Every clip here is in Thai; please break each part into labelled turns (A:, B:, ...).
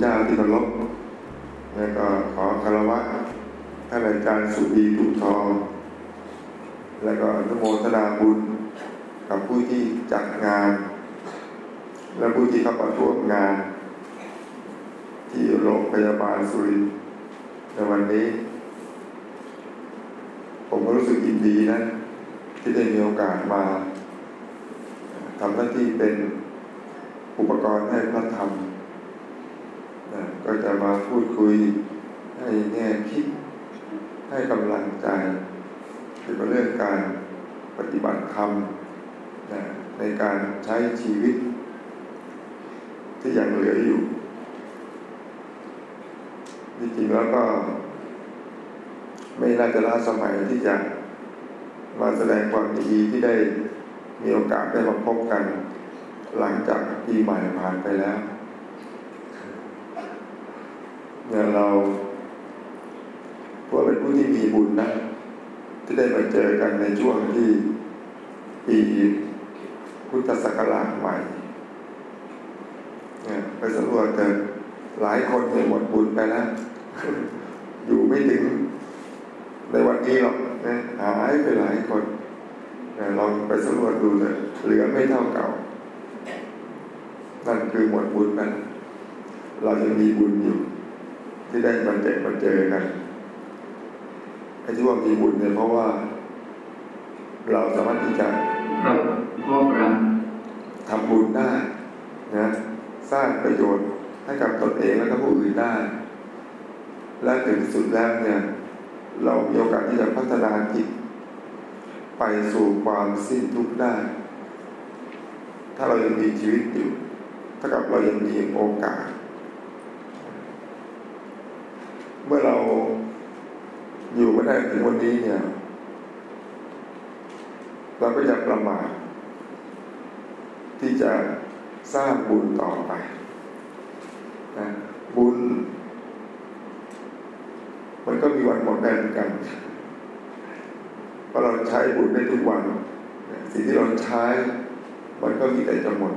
A: เจ้าที่เคารพแล้วก็ขอคารวะท่านอาจารย์สุดีตุทอง แล้วก็นโมทนาบุญกับผู้ที่จัดงาน และผู้ที่เข้ามาร่วมงาน ที่โรงพยาบาลสุรินทร์ในวันนี้ ผมก็รู้สึกยินดีนะ ที่ได้มีโอกาสมาทำหน้าที่เป็นอุปกรณ์ให้พระธรรม ก็จะมาพูดคุยให้แง่คิดให้กำลังใจเกี่ยวกับเรื่องการปฏิบัติธรรมนะในการใช้ชีวิต ที่ยังเหลืออยู่จริงๆแล้วก็ ไม่น่าจะล้าสมัยที่จะมาแสดงความดีที่ได้มีโอกาสได้มาพบกัน หลังจากปีใหม่ผ่านไปแล้ว เนี่ยเราพวกเป็นผู้ที่มีบุญนะ ที่ได้มาเจอกันในช่วงที่ปีพุทธศักราชใหม่เนี่ยไปสำรวจกันหลายคนเนี่ยหมดบุญไปแล้วอยู่ไม่ถึงในวันนี้หรอกนะหายไปหลายคนลองไปสำรวจดูเลยเหลือไม่เท่าเก่า นั่นคือหมดบุญนั้นเราจะมีบุญอยู่ ที่ได้มาเจอมาเจอกันไอ้ที่ว่ามีบุญเนี่ยเพราะว่า เราสามารถที่จะ
B: รับพบกัน
A: ทำบุญได้นะสร้างประโยชน์ให้กับตนเองและก็ผู้อื่นได้ และถึงสุดแล้วเนี่ย เรามีโอกาสที่จะพัฒนาจิตไปสู่ความสิ้นทุกข์ได้ ถ้าเรายังมีชีวิตอยู่ ถ้ากับเรายังมีโอกาส เมื่อเราอยู่มาได้ถึงวันนี้เนี่ย เราก็จะประมาทที่จะสร้างบุญต่อไปนะบุญ มันก็มีวันหมดได้เหมือนกันเพราะเราใช้บุญได้ทุกวัน สิ่งที่เราใช้ มันก็มีแต่จะหมด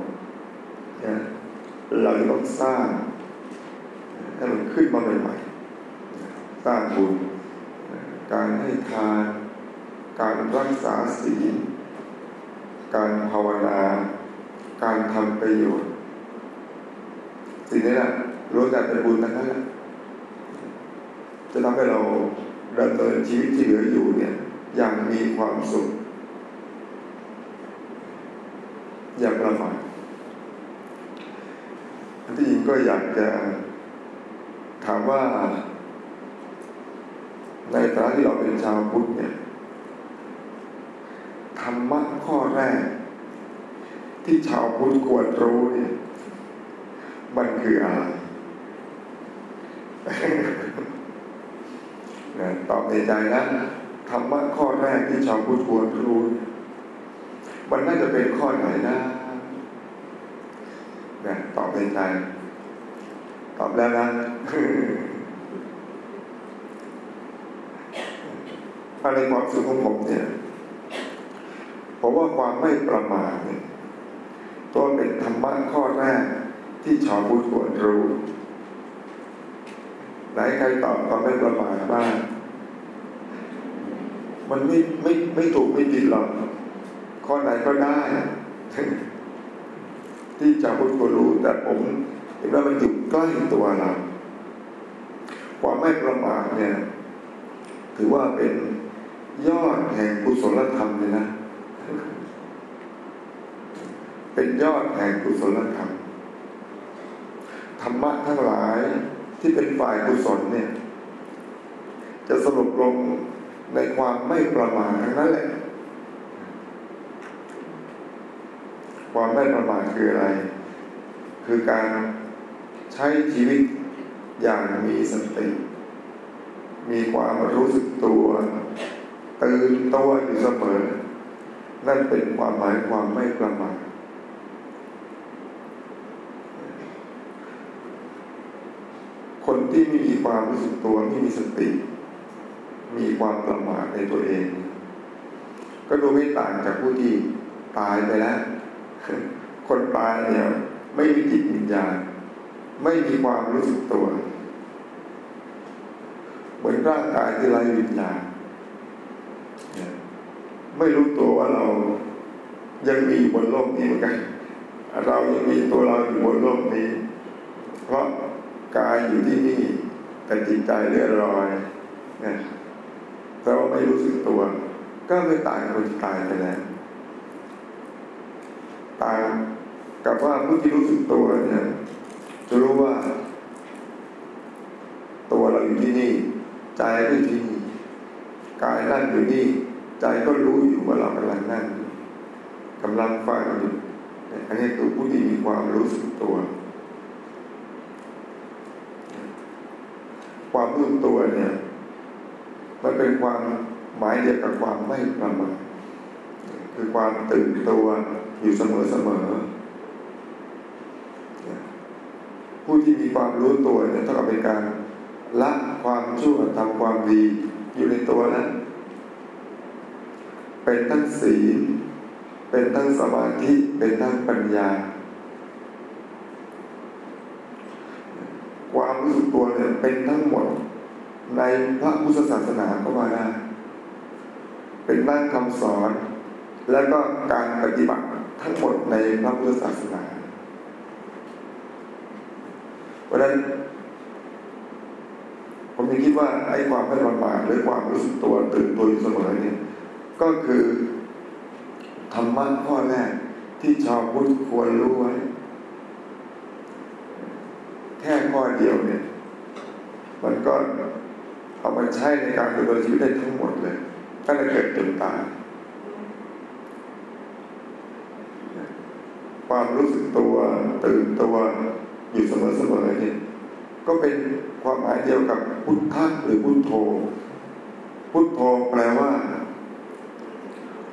A: นะเราต้องสร้างให้มันขึ้นมาใหม่ๆ สร้างบุญ การให้ทาน การรักษาศีล การภาวนา การทำประโยชน์สิ่งนี้แหละรู้แต่เป็นบุญทั้งนั้นแหละจะทำให้เราดำเนินชีวิตที่เหลืออยู่เนี่ยอย่างมีความสุข อย่าประมาทที่จริงก็อยากจะถามว่า ในฐานะที่เราเป็นชาวพุทธเนี่ยธรรมะข้อแรก ที่ชาวพุทธควรรู้เนี่ยมันคืออะไรตอบในใจนะธรรมะข้อแรกที่ชาวพุทธควรรู้ มันน่าจะเป็นข้อไหนนะนะตอบในใจ ตอบแล้วนะ อะไรความสุขของผมเนี่ยผมว่าความไม่ประมาทเนี่ยตัวเป็นธรรมะข้อแรกที่ชาวพุทธควรรู้ไหนใครตอบความไม่ประมาทบ้างมันไม่ไม่ไม่ถูกไม่ผิดหรอกข้อไหนก็ได้ ที่จะพูดก็รู้ แต่ผมเห็นว่ามันอยู่ใกล้ตัวเราความไม่ประมาทเนี่ย ถือว่าเป็น ยอดแห่งกุศลธรรมเลยนะ เป็นยอดแห่งกุศลธรรม ธรรมะทั้งหลายที่เป็นฝ่ายกุศลเนี่ย จะสรุปลงในความไม่ประมาทนั้นแหละ ความไม่ประมาทคืออะไร คือการใช้ชีวิตอย่างมีสติ มีความรู้สึกตัว ตื่นตัวอยู่เสมอ นั่นเป็นความหมายความไม่ประมาทคนที่ไม่มีความรู้สึกตัวไม่มีสติ มีความประมาทในตัวเอง ก็ดูไม่ต่างจากผู้ที่ตายไปแล้ว คนตายเนี่ย ไม่มีจิตวิญญาณ ไม่มีความรู้สึกตัว เหมือนร่างกายที่ไร้วิญญาณ ไม่รู้ตัวว่าเรายังมีบนโลกนี้เหมือนกัน เรายังมีตัวเราอยู่บนโลกนี้ เพราะกายอยู่ที่นี่แต่จิตใจเลื่อนลอยเนี่ยเราไม่รู้สึกตัว ก็ไม่ต่างคนตายไปแล้วต่างกับว่าผู้ที่รู้สึกตัวเนี่ยจะรู้ว่า ตัวเราอยู่ที่นี่ ใจอยู่ที่นี่กายนั่งอยู่นี่ ใจก็รู้อยู่ว่าเรากำลังนั่งกำลังฟังอยู่อันนี้คือผู้ที่มีความรู้สึกตัว ความรู้ตัวเนี่ย มันเป็นความหมายเดียวกับความไม่ประมาทคือความตื่นตัวอยู่เสมอเสมอผู้ที่มีความรู้ตัวเนี่ยเท่ากับเป็นการละความชั่วทำความดีอยู่ในตัวนั้น เป็นทั้งศีลเป็นทั้งสมาธิเป็นทั้งปัญญา ความรู้สึกตัวเนี่ยเป็นทั้งหมดในพระพุทธศาสนาก็ว่าได้เป็นนั่งคำสอน แล้วก็การปฏิบัติทั้งหมดในพระพุทธศาสนาเพราะนั้นผมยังคิดว่าไอ้ความไม่ประมาทหรือความรู้สึกตัวตื่นตัวอยู่เสมอเนี่ย ก็คือธรรมะข้อแรกที่ชาวพุทธควรรู้ไว้ แค่ข้อเดียวเนี่ย มันก็เอามาใช้ในการดำเนินชีวิตได้ทั้งหมดเลยตั้งแต่เกิดจนตายความรู้สึกตัวตื่นตัวอยู่เสมอเสมอเนี่ยก็เป็นความหมายเดียวกับพุทธะหรือพุทโธ พุทโธแปลว่า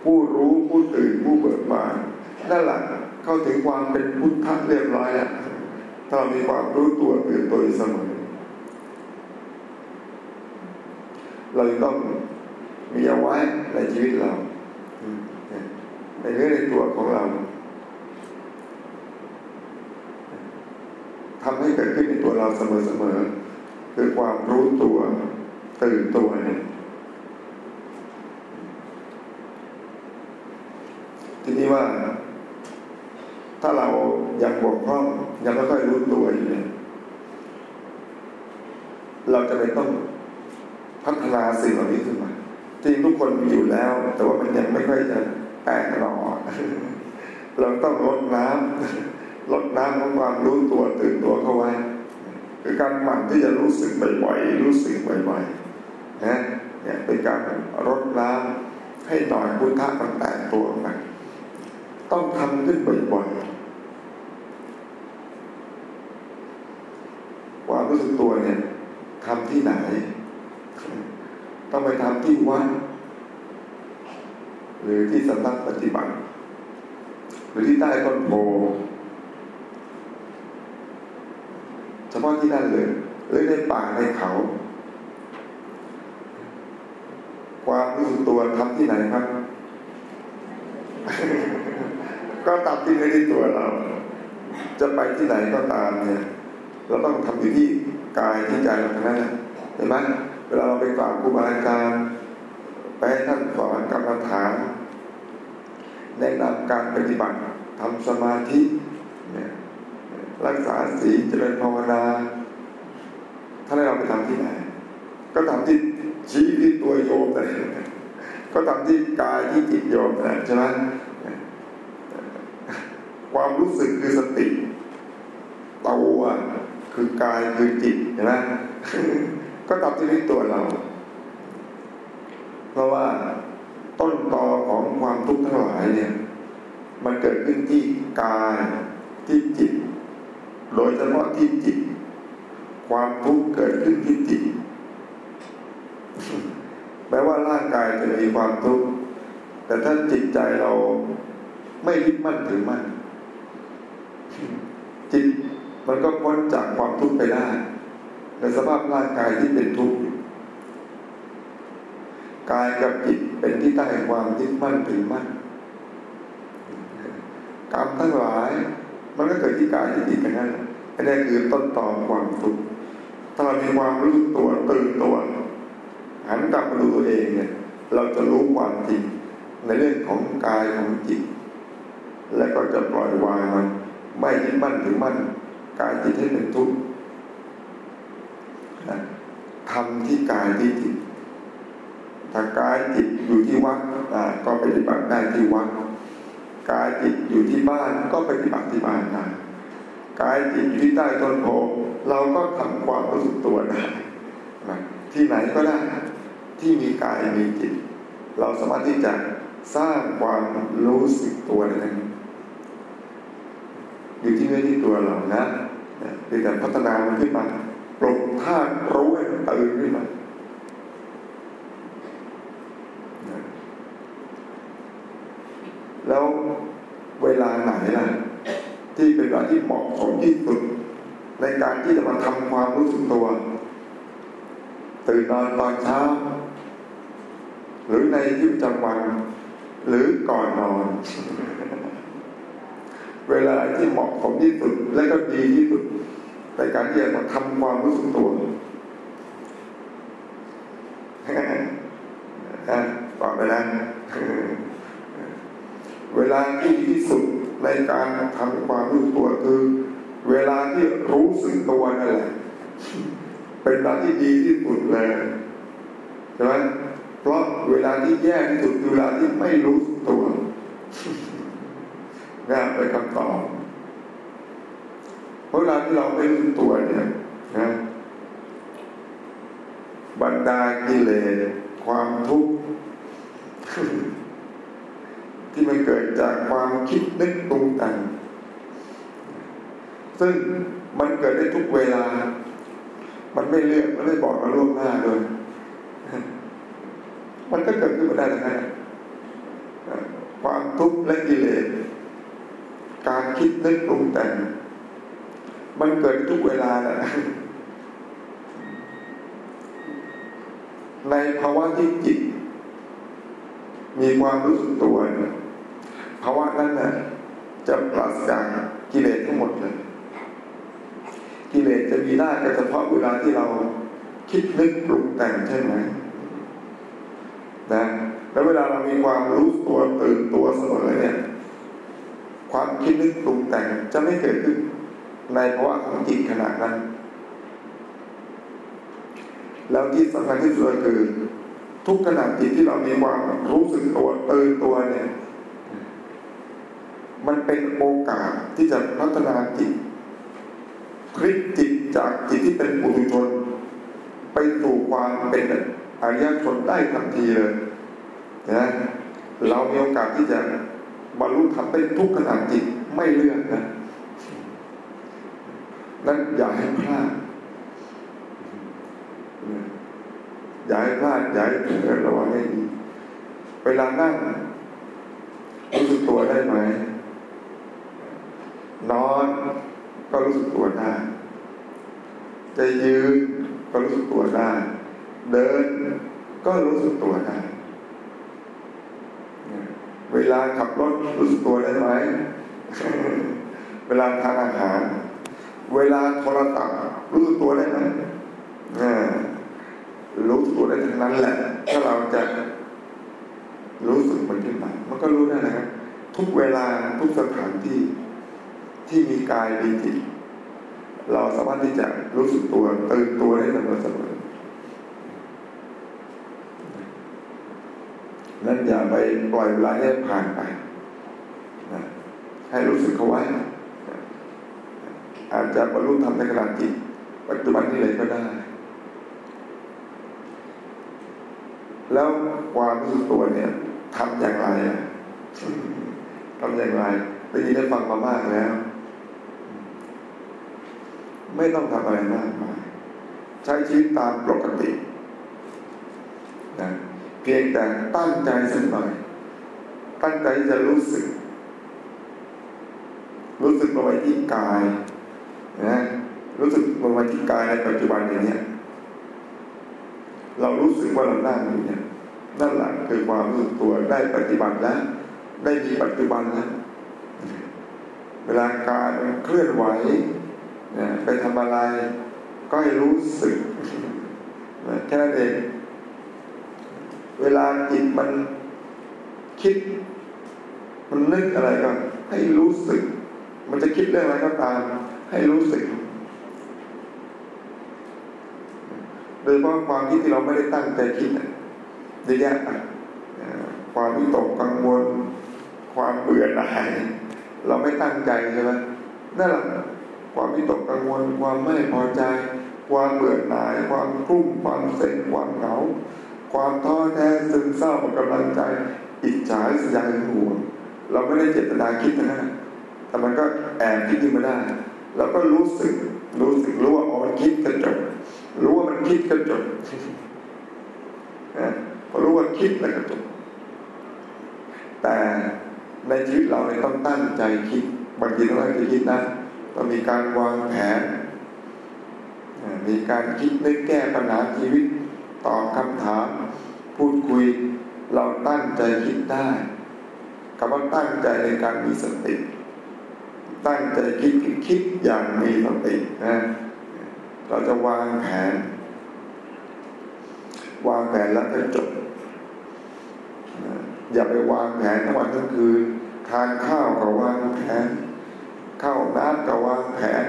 A: ผู้รู้ผู้ตื่นผู้เบิกบานนั่นแหละเข้าถึงความเป็นพุทธะเรียบร้อยแล้วถ้ามีความรู้ตัวตื่นตัวอยู่เสมอเราต้องมีเอาไว้ในชีวิตเราในเรื่องในตัวของเราทำให้เกิดขึ้นในตัวเราเสมอๆคือความรู้ตัวตื่นตัวเนี่ย ทีนี้ว่า ถ้าเรายังบกพร่อง ยังไม่ค่อยรู้ตัวอยู่เนี่ยเราจะไม่ต้องพัฒนาสิ่งเหล่านี้ขึ้นมาจริงทุกคนมีอยู่แล้ว แต่ว่ามันยังไม่ค่อยจะแตกหน่อเราต้องลดน้ำลดน้ำของความรู้ตัวตื่นตัวเข้าไว้คือการหมั่นที่จะรู้สึกบ่อยๆรู้สึกบ่อยๆนะเนี่ยเป็นการลดน้ำให้หน่อยพุทธะมันแตกตัวมา ต้องทำขึ้นบ่อยๆความรู้สึกตัวเนี่ยทำที่ไหน ต้องไปทำที่วัดหรือที่สำนักปฏิบัติ หรือที่ใต้ต้นโพเฉพาะที่นั่นเลยหรือในป่าในเขา ความรู้สึกตัวทำที่ไหนครับ ก็ตามที่ในที่ตัวเรา จะไปที่ไหนก็ตามเนี่ย เราต้องทำอยู่ที่กายที่ใจเราทั้งนั้นเห็นไหมเวลาเราไปกราบครูบาอาจารย์ไปให้ท่านสอนกรรมฐานแนะนำการปฏิบัติทำสมาธิเนี่ยรักษาศีลเจริญภาวนาถ้าให้เราไปทำที่ไหน ก็ทำที่ชี้ที่ตัวโยมเลยก็ทำที่กายที่จิตโยมนะใช่ไหม ความรู้สึกคือสติตัวคือกายคือจิตเห็นไหมก็ทำที่นี่ตัวเรา เพราะว่าต้นตอของความทุกข์ทั้งหลายเนี่ย มันเกิดขึ้นที่กายที่จิต โดยเฉพาะที่จิต ความทุกข์เกิดขึ้นที่จิตแม้ว่าร่างกายจะมีความทุกข์แต่ถ้าจิตใจเราไม่ยึดมั่นถือมั่น จิตมันก็พ้นจากความทุกข์ไปได้ในสภาพร่างกายที่เป็นทุกข์กายกับจิตเป็นที่ตั้งแห่งความยึดมั่นถือมั่นกรรมทั้งหลาย มันก็เกิดที่กายที่จิตกันนั่นอันนี้คือต้นตอความทุกข์ถ้าเรามีความรู้ตัวตื่นตัวหันกลับมาดูตัวเองเนี่ย เราจะรู้ความจริงในเรื่องของกายของจิต และก็จะปล่อยวางมัน ไม่ยึดมั่นถือมั่นกายจิตให้เป็นทุกข์ทำที่กายที่จิตถ้ากายจิตอยู่ที่วัดก็ปฏิบัติได้ที่วัดกายจิตอยู่ที่บ้านก็ปฏิบัติที่บ้านได้กายจิตอยู่ที่ใต้ต้นโพเราก็ทำความรู้สึกตัวได้ที่ไหนก็ได้ที่มีกายมีจิต เราสามารถที่จะสร้างความรู้สึกตัวได้ อยู่ที่เนื้อที่ตัวเรานะเป็นการพัฒนามันขึ้นมาปลุกธาตุรู้ให้ตื่นขึ้นมาแล้วเวลาไหนล่ะ ที่เป็นเวลาที่เหมาะสมที่สุด ในการที่จะมาทำความรู้สึกตัว ตื่นนอนตอนเช้า หรือในที่ประจำวัน หรือก่อนนอน เวลาที่เหมาะสมที่สุดและก็ดีที่สุดในการที่จะมาทำความรู้สึกตัวตอบไปนะเวลาที่ดีที่สุดในการทำความรู้ตัวคือ เวลาที่รู้สึกตัวนั่นแหละเป็นเวลาที่ดีที่สุดเลยใช่ไหมเพราะเวลาที่แย่ที่สุดคือเวลาที่ไม่รู้ตัว งานไปคำตอบเพราะเวลาที่เราไม่รู้ตัวเนี่ยนะบรรดากิเลสความทุกข์ที่มันเกิดจากความคิดนึกตรงกันซึ่งมันเกิดได้ทุกเวลา มันไม่เลือกมันไม่บอกมาล่วงหน้าเลย มันก็เกิดขึ้นมาได้ทั้งนั้นความทุกข์และกิเลส การคิดนึกปรุงแต่งมันเกิดทุกเวลาแหละในภาวะที่จิต มีความรู้สึกตัวเนี่ยภาวะนั้นน่ะจะปราศจากกิเลสทั้งหมดเลยกิเลสจะมีได้ก็เฉพาะเวลาที่เราคิดนึกปรุงแต่งใช่ไหมนะแล้วเวลาเรามีความรู้ตัวตื่นตัวเสมอเนี่ย ความคิดนึกปรุงแต่งจะไม่เกิดขึ้นในภาวะของจิตขนาดนั้น แล้วที่สำคัญที่สุดคือ ทุกขณะจิตที่เรามีความรู้สึกตัวตื่นตัวเนี่ย มันเป็นโอกาสที่จะพัฒนาจิตพลิกจิตจากจิตที่เป็นปุถุชน ไปสู่ความเป็นอริยชนได้ทันทีเลยนะเรามีโอกาสที่จะ บรรลุธรรมได้ทุกขณะจิตไม่เลือกนะนั้นอย่าให้พลาดอย่าให้พลาดอย่าให้เผลอระวังให้ดีเวลานั่งรู้สึกตัวได้ไหมนอนก็รู้สึกตัวได้จะยืนก็รู้สึกตัวได้ เดินก็รู้สึกตัวได้ เวลาขับรถรู้สึกตัวได้ไหม เวลาทานอาหาร เวลาโทรศัพท์รู้สึกตัวได้ไหมรู้สึกตัวได้ทั้งนั้นแหละ ถ้าเราจะรู้สึกมันขึ้นมามันก็รู้ได้นะครับ ทุกเวลาทุกสถานที่ที่มีกายมีจิตเราสามารถที่จะรู้สึกตัวตื่นตัวได้เสมอเสมอ นั่นอย่าไปปล่อยเวลาให้ผ่านไปนะให้รู้สึกเขาไว้ อาจจะบรรลุธรรมในขณะจิตปัจจุบันนี้เลยก็ได้ แล้วความรู้สึกตัวเนี่ยทำอย่างไรทำอย่างไรได้ยินได้ฟังมามากแล้ว ไม่ต้องทำอะไรมากมายใช้ชีวิตตามปกตินะ พียงแต่ตั้งใจสักหน่อยตั้งใจจะรู้สึก รู้สึกมาไว้ที่กายนะรู้สึกมาไว้ที่กายในปัจจุบันอย่างเนี้ยเรารู้สึกว่าเรานั่งอยู่เนี่ยนั่นแหละคือความรู้สึกตัวได้ปฏิบัติแล้ว ได้มีปัจจุบันแล้วเวลาการเคลื่อนไหวไปทำอะไร ก็ให้รู้สึกแค่นั้นเอง เวลาจิตมันคิด มันนึกอะไรก็ ให้รู้สึก มันจะคิดเรื่องอะไรก็ตาม ให้รู้สึก โดยเฉพาะความคิดที่เราไม่ได้ตั้งใจคิดเยอะแยะความวิตกกังวล ความเบื่อหน่ายเราไม่ตั้งใจใช่ไหมนั่นแหละความวิตกกังวล ความไม่พอใจ ความเบื่อหน่าย ความกุ้มความเซ็งความเหงา ความท้อแท้ซึมเศร้าหมดกำลังใจ อิจฉาสยายห่วงเราไม่ได้เจตนาคิดนะแต่มันก็แอบคิดขึ้นมาได้ แล้วก็รู้สึกรู้สึกรู้ว่าอ๋อมันคิดกระจบรู้ว่ามันคิดกระจบพอรู้ว่าคิดแล้วก็จบแต่ในชีวิตเราเนี่ยต้องตั้งใจคิดบางทีต้องตั้งใจคิดนะต้องมีการวางแผน มีการคิดนึกแก้ปัญหาชีวิต ตอบคำถาม พูดคุยเราตั้งใจคิดได้คำว่าตั้งใจในการมีสติ ตั้งใจคิดคิดอย่างมีสตินะเราจะวางแผน วางแผนแล้วก็จบอย่าไปวางแผนทั้งวันทั้งคืนทานข้าวก็วางแผนข้าวน้ำก็วางแผน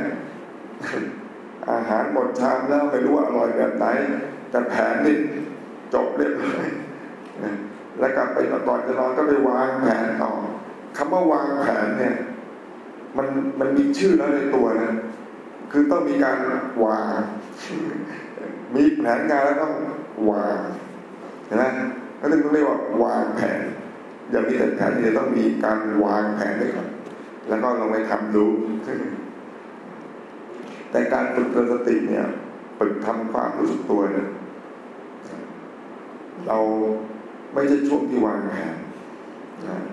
A: อาหารหมดชามแล้วไม่รู้ว่าอร่อยแบบไหน แต่แผนนี่จบเรียบร้อยแล้วกลับไปก่อนจะนอนก็ไปวางแผนต่อคำว่าวางแผนเนี่ย มันมันมีชื่อแล้วในตัวนะคือต้องมีการวาง มีแผนงานแล้วต้องวางนะก็ต้องเรียกว่าวางแผน อย่ามีแต่แผนที่จะต้องมีการวางแผนด้วยก่อนแล้วก็ลงไปทำดู แต่การฝึกเตือนสติเนี่ย ฝึกทำความรู้สึกตัวเนี่ยเราไม่ใช่ช่วงที่วางแผน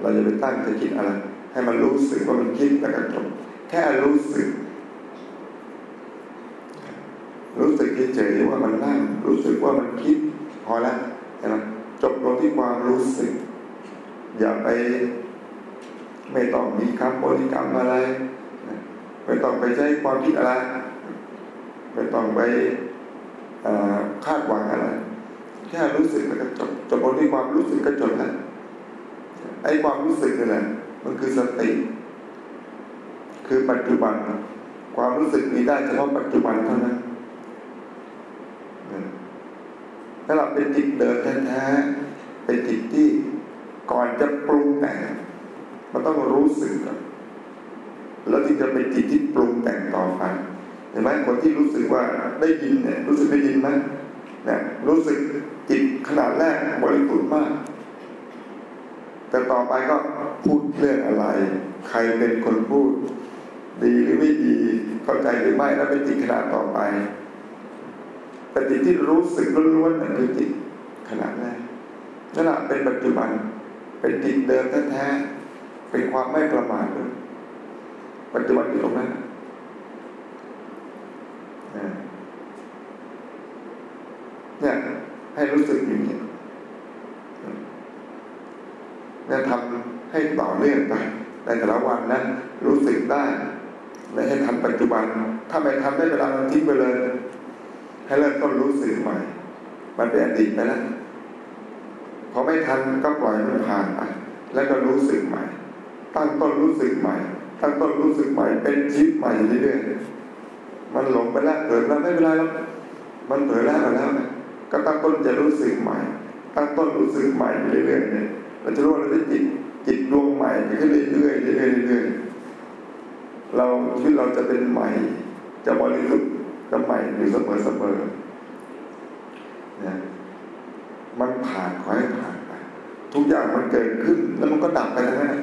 A: เราจะไปตั้งใจคิดอะไร ให้มันรู้สึกว่ามันคิดแล้วก็จบแค่รู้สึก รู้สึกเฉยๆว่ามันนั่งรู้สึกว่ามันคิดพอแล้วนะจบลงที่ความรู้สึก อย่าไป ไม่ต้องมีคำบริกรรมอะไร ไม่ต้องไปใช้ความคิดอะไร ไม่ต้องไปคาดหวังอะไร แค่รู้สึกแล้วก็จบจบลงที่ความรู้สึกก็จบแล้วไอ้ความรู้สึกนี่แหละมันคือสติ คือปัจจุบัน ความรู้สึกมีได้เฉพาะปัจจุบันเท่านั้นถ้าเราเป็นจิตเดิมแท้ๆเป็นจิตที่ก่อนจะปรุงแต่ง มันต้องรู้สึกก่อนแล้วจึงจะเป็นจิตที่ปรุงแต่งต่อไป ห็นไหมคนที่รู้สึกว่าได้ยินเนี่ยรู้สึกได้ยินไหมเนี่ยรู้สึกจิตขนาดแรกบริสุทธิ์มาก แต่ต่อไปก็พูดเรื่องอะไร ใครเป็นคนพูด ดีหรือไม่ดีเข้าใจหรือไม่แล้วเป็นจิตขนาดต่อไป แต่จิตที่รู้สึกล้วนๆนั่นคือจิตขนาดแรกนั่นแหละเป็นปัจจุบันเป็นจิตเดิมแท้ๆเป็นความไม่ประมาทเลยปัจจุบันอยู่ตรงนั้นเนี่ย ให้รู้สึกอย่างนี้เนี่ยทำให้ต่อเนื่องไปใน แต่ละวันนะรู้สึกได้และให้ทำปัจจุบัน ถ้าไม่ทำได้เวลาทิ้งไปเลย ให้เริ่มต้นรู้สึกใหม่ มันเป็นอดีตไปแล้วพอไม่ทันก็ปล่อยมันผ่านไปแล้วก็รู้สึกใหม่ ตั้งต้นรู้สึกใหม่ ตั้งต้นรู้สึกใหม่ เป็นชีวิตใหม่เรื่อยๆมันหลงไปแล้วเกิดแล้วไม่เป็นไรแล้วมันเผลอแล้วแล้วก็ตั้งต้นจะรู้สึกใหม่ ตั้งต้นรู้สึกใหม่เรื่อยๆเนี่ยเราจะรู้ว่าเราได้จิต จิตดวงใหม่ขึ้นเรื่อยๆเรื่อยๆเรื่อยๆเราชีวิตเราจะเป็นใหม่ จะบริสุทธิ์ก็ใหม่อยู่เสมอเสมอเนี่ยมันผ่านขอให้ผ่านไปทุกอย่างมันเกิดขึ้น แล้วมันก็ดับไปทั้งนั้น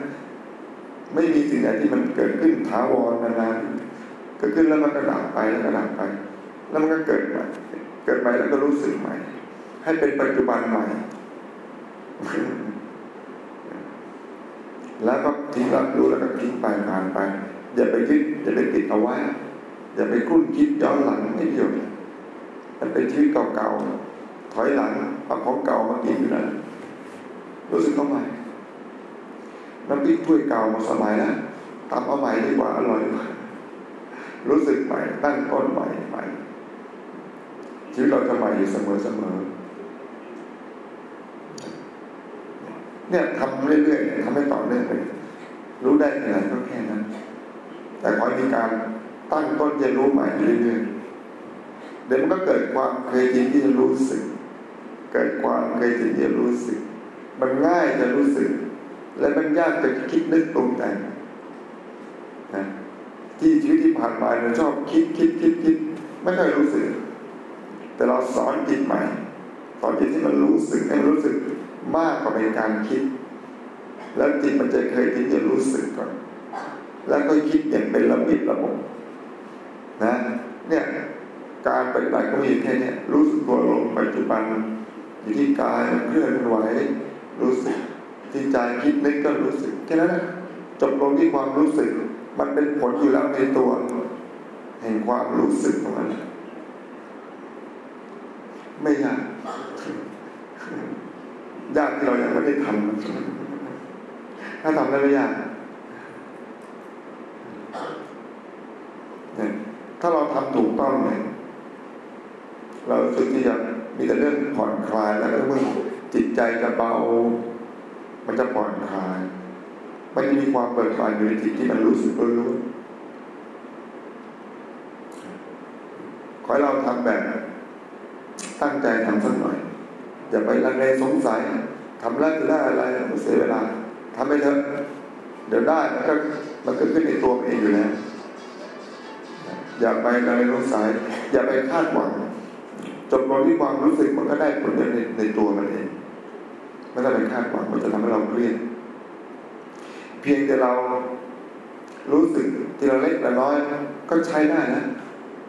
A: ไม่มีสิ่งไหนที่มันเกิดขึ้นถาวรนานๆเกิดขึ้นแล้วมันก็ดับไปแล้วก็ดับไป แล้วมันก็เกิดใหม่เกิดใหม่แล้วก็รู้สึกใหม่ ให้เป็นปัจจุบันใหม่ แล้วก็ทิ้งรับรู้แล้วก็ทิ้งไปผ่านไป อย่าไปยึดอย่าไปติดเอาไว้ อย่าไปคุ้นคิดย้อนหลังไม่เดียวมันเป็นชีวิตเก่าๆถอยหลังเอาของเก่ามากินอยู่นั่นรู้สึกเข้าใหม่น้ำพริกถ้วยเก่ามาสมัยแล้วตำเอาใหม่ดีกว่าอร่อยกว่ารู้สึกใหม่ตั้งต้นใหม่ใหม่ชีวิตเราจะใหม่อยู่เสมอเสมอเนี่ยทำเรื่อยๆทำให้ต่อเนื่อง รู้ได้แค่ไหนก็แค่นั้น แต่ขอมีการตั้งต้นจะรู้ใหม่เรื่อยๆเดี๋ยวมันก็เกิดความเคยชินที่จะรู้สึก เกิดความเคยชินที่จะรู้สึก มันง่ายจะรู้สึก และมันยากจะคิดนึกตรงแต่งนะที่ชีวิตที่ผ่านมาเราชอบคิดคิดคิดคิดไม่ค่อยรู้สึก แต่เราสอนจิตใหม่สอนจิตที่มันรู้สึกให้มันรู้สึกมากกว่าเป็นการคิด แล้วจิตมันจะเคยที่จะรู้สึกก่อน แล้วก็คิดอย่างเป็นระเบียบระบบนะเนี่ยการปฏิบัติก็มีแค่นี้รู้สึกตัวลงปัจจุบันอยู่ที่กายเคลื่อนไหวรู้สึกที่ใจคิดนึกก็รู้สึกแค่นั้นจบลงที่ความรู้สึก มันเป็นผลอยู่แล้วในตัว แห่งความรู้สึกของมันไม่ยากยากที่เรายังไม่ได้ทำ ถ้าทำได้ไม่ยากถ้าเราทำถูกต้องเนี่ยเราสึกที่จะมีแต่เรื่องผ่อนคลายแล้วก็เมื่อจิตใจจะเบา มันจะผ่อนคลาย มันจะมีความเปิดบานอยู่ในจิตที่มันรู้สึกรู้ขอให้เราทำแบบตั้งใจทำสักหน่อย อย่าไปลังเลสงสัยทำแล้วจะได้อะไรเสียเวลา ทำไปเถอะเดี๋ยวได้มันก็มันก็ขึ้นในตัวเองอยู่แล้วอย่าไปลังเลสงสัยอย่าไปคาดหวังจบลงที่ความรู้สึกมันก็ได้ผลในในตัวมันเองไม่ต้องไปคาดหวังมันจะทำให้เราเครียดเพียงแต่เรารู้สึกทีละเล็กละน้อยก็ใช้ได้นะ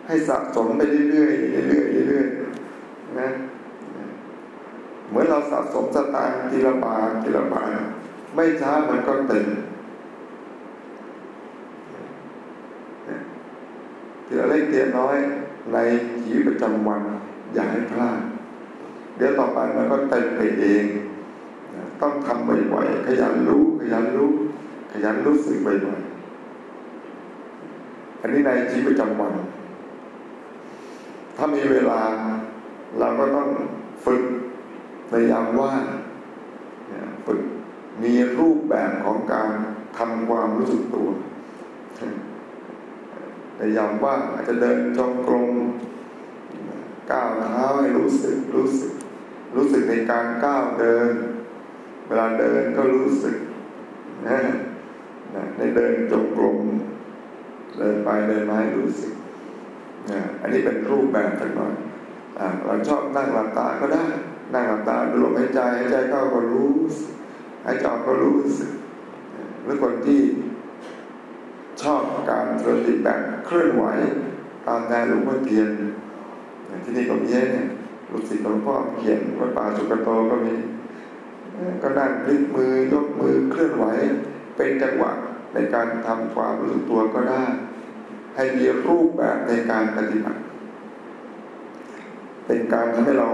A: ให้สะสมไปเรื่อยๆเรื่อยๆเรื่อยๆนะเหมือนเราสะสมสตางค์ทีละบาททีละบาท ไม่ช้ามันก็เต็มทีละเล็กทีละน้อยในชีวิตประจำวันอย่าให้พลาด เดี๋ยวต่อไปมันก็เต็มไปเอง ต้องทำบ่อยๆขยันรู้ขยันรู้ ขยันรู้สึกบ่อยๆอันนี้ในชีวิตประจำวัน ถ้ามีเวลาเราก็ต้องฝึกในยามว่าง มีรูปแบบของการทำความรู้สึกตัวในยามว่าอาจจะเดินจงกรมก้าวเท้าให้รู้สึกรู้สึก รู้สึกในการก้าวเดิน เวลาเดินก็รู้สึกนะในเดินจงกรมเดินไปเดินมาให้รู้สึกนะอันนี้เป็นรูปแบบสักหน่อยเราชอบนั่งหลับตาก็ได้ นั่งหลับตาดูลมหายใจหายใจเข้าก็รู้หาย ใจออกก็รู้สึกหรือคนที่ชอบการสติแบบเคลื่อนไหว ตามแนวหลวงพ่อเทียนที่นี่ก็มีเนี่ยลูกศิษย์หลวงพ่อเขียนวัดป่าสุกโตก็มี ก็นั่งพลิกมือยกมือเคลื่อนไหว เป็นจังหวะในการทำความรู้สึกตัวก็ได้ ให้มีรูปแบบในการปฏิบัติ เป็นการทำให้เรา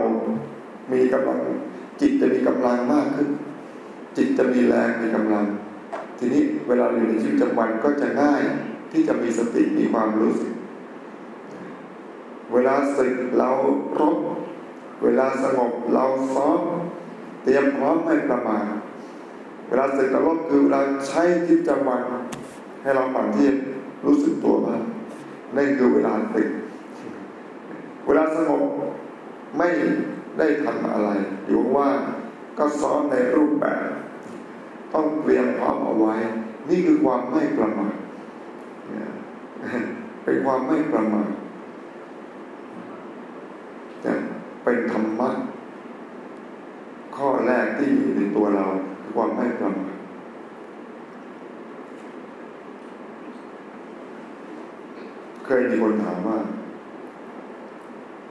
A: มีกำลังจิตจะมีกำลังมากขึ้น จิตจะมีแรงมีกำลัง ทีนี้เวลาอยู่ในชีวิตประจำวันก็จะง่ายที่จะมีสติมีความรู้สึก เวลาสึกเรารบ เวลาสงบเราซ้อมเตรียมพร้อมไม่ประมาทเวลาสึกเรารบคือเราใช้จิตประจำวันให้เราปั่นที่รู้สึกตัวบ้างนั่นคือเวลาตึก เวลาสงบไม่ได้ทำอะไรอยู่ว่าก็ซ้อมในรูปแบบ ต้องเตรียมพร้อมเอาไว้ นี่คือความไม่ประมาทเป็นความไม่ประมาทเป็นธรรมะข้อแรกที่อยู่ในตัวเราคือความไม่ประมาทเคยมีคนถามว่า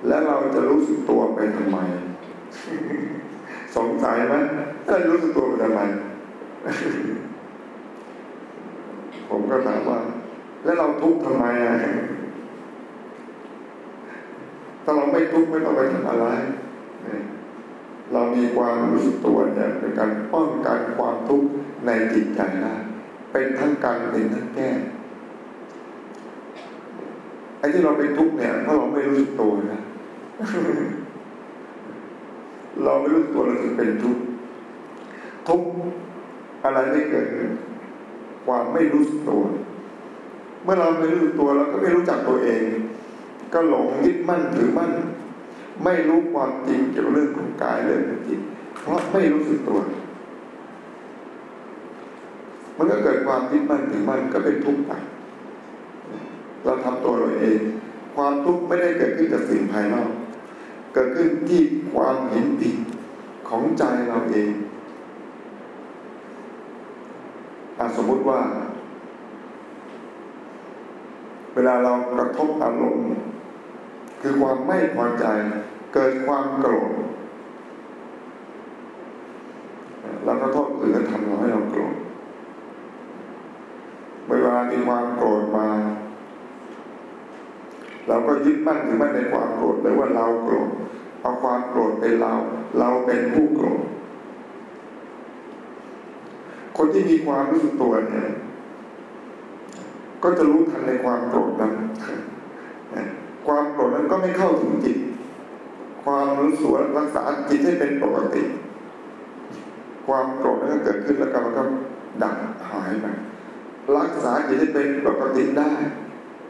A: แล้วเราจะรู้สึกตัวไปทำไม สงสัยไหมถ้ารู้สึกตัวไปทำไม ผมก็ถามว่า แล้วเราทุกข์ทำไมอะถ้าเราไม่ทุกข์ไม่ต้องไปทำอะไร เรามีความรู้สึกตัวเนี่ยเป็นการป้องกันความทุกข์ในจิตใจได้เป็นทั้งการเป็นทั้งแก้ไอ้ที่เราเป็นทุกข์เนี่ยเพราะเราไม่รู้สึกตัวนะเราไม่รู้ตัวเราถึงเป็นทุกข์ทุกข์ อะไรไม่เกิดความไม่รู้สึกตัว เมื่อเราไม่รู้สึกตัวเราก็ไม่รู้จักตัวเอง ก็หลงยึดมั่นถือมั่น ไม่รู้ความจริงเกี่ยวกับเรื่องของกายเรื่องของจิตเพราะไม่รู้สึกตัว มันก็เกิดความยึดมั่นถือมั่นก็เป็นทุกข์ไปเราทำตัวเราเอง ความทุกข์ไม่ได้เกิดขึ้นจากสิ่งภายนอก เกิดขึ้นที่ความเห็นผิดของใจเราเองอ สมมติว่า เวลาเรากระทบอารมณ์คือความไม่พอใจ เกิดความโกรธเราก็โทษอื่นทำเราให้เราโกรธเวลามีความโกรธมา เราก็ยึดมั่นถือมั่นในความโกรธเลยว่าเราโกรธเอาความโกรธเป็นเรา เราเป็นผู้โกรธ คนที่มีความรู้สึกตัวเนี่ย ก็จะรู้ทันในความโกรธนั้น ความโกรธนั้นก็ไม่เข้าถึงจิต ความรู้สึกรักษาจิตให้เป็นปกติ ความโกรธนั้นก็เกิดขึ้นแล้วก็มันก็ดับหายไปรักษาจิตให้เป็นปกติได้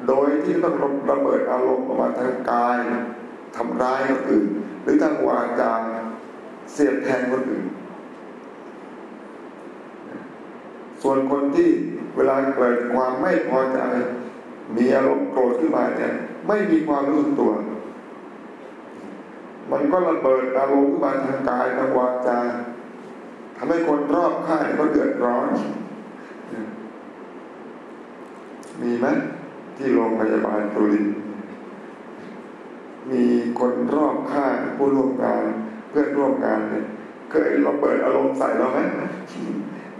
A: โดยที่ต้องระเบิดอารมณ์ออกมาทางกายทำร้ายคนอื่น หรือทางวาจาเสียดแทงคนอื่น ส่วนคนที่เวลาเกิดความไม่พอใจมีอารมณ์โกรธขึ้นมาเนี่ยไม่มีความรู้ตัว มันก็ระเบิดอารมณ์ขึ้นมาทางกายทางวาจาทำให้คนรอบข้างก็เดือดร้อน มีไหมที่โรงพยาบาลตุลิน มีคนรอบข้างผู้ร่วมงานเพื่อนร่วมงานเนี่ยเคยระเบิดอารมณ์ใส่เราไหม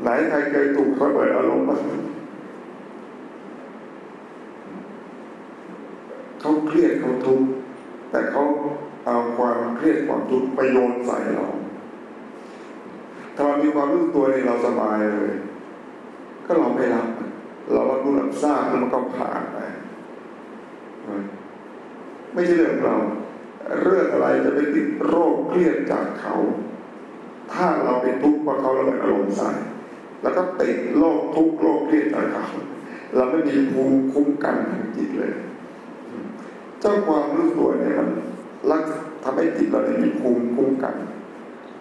A: ไหนใครเคยถูกระเบิดอารมณ์บ้างเขาเครียดเขาทุกข์แต่เขาเอาความเครียดความทุกข์ไปโยนใส่เราถ้าเรามีความรู้ตัวในเราสบายเลย ก็เราไม่รับ เรารับรู้รับทราบแล้วมันก็ผ่านไป ไม่ใช่เรื่องเรา เรื่องอะไรจะไปติดโรคเครียดจากเขา ถ้าเราเป็นทุกข์เพราะเขาระเบิดอารมณ์ใส่ แล้วก็ติดโรคทุกโรคเครียดจากเขาเราไม่มีภูมิคุ้มกันทางจิตเลย เจ้าความรู้ตัวเนี่ยมันรักทำให้จิตเราได้มีภูมิคุ้มกัน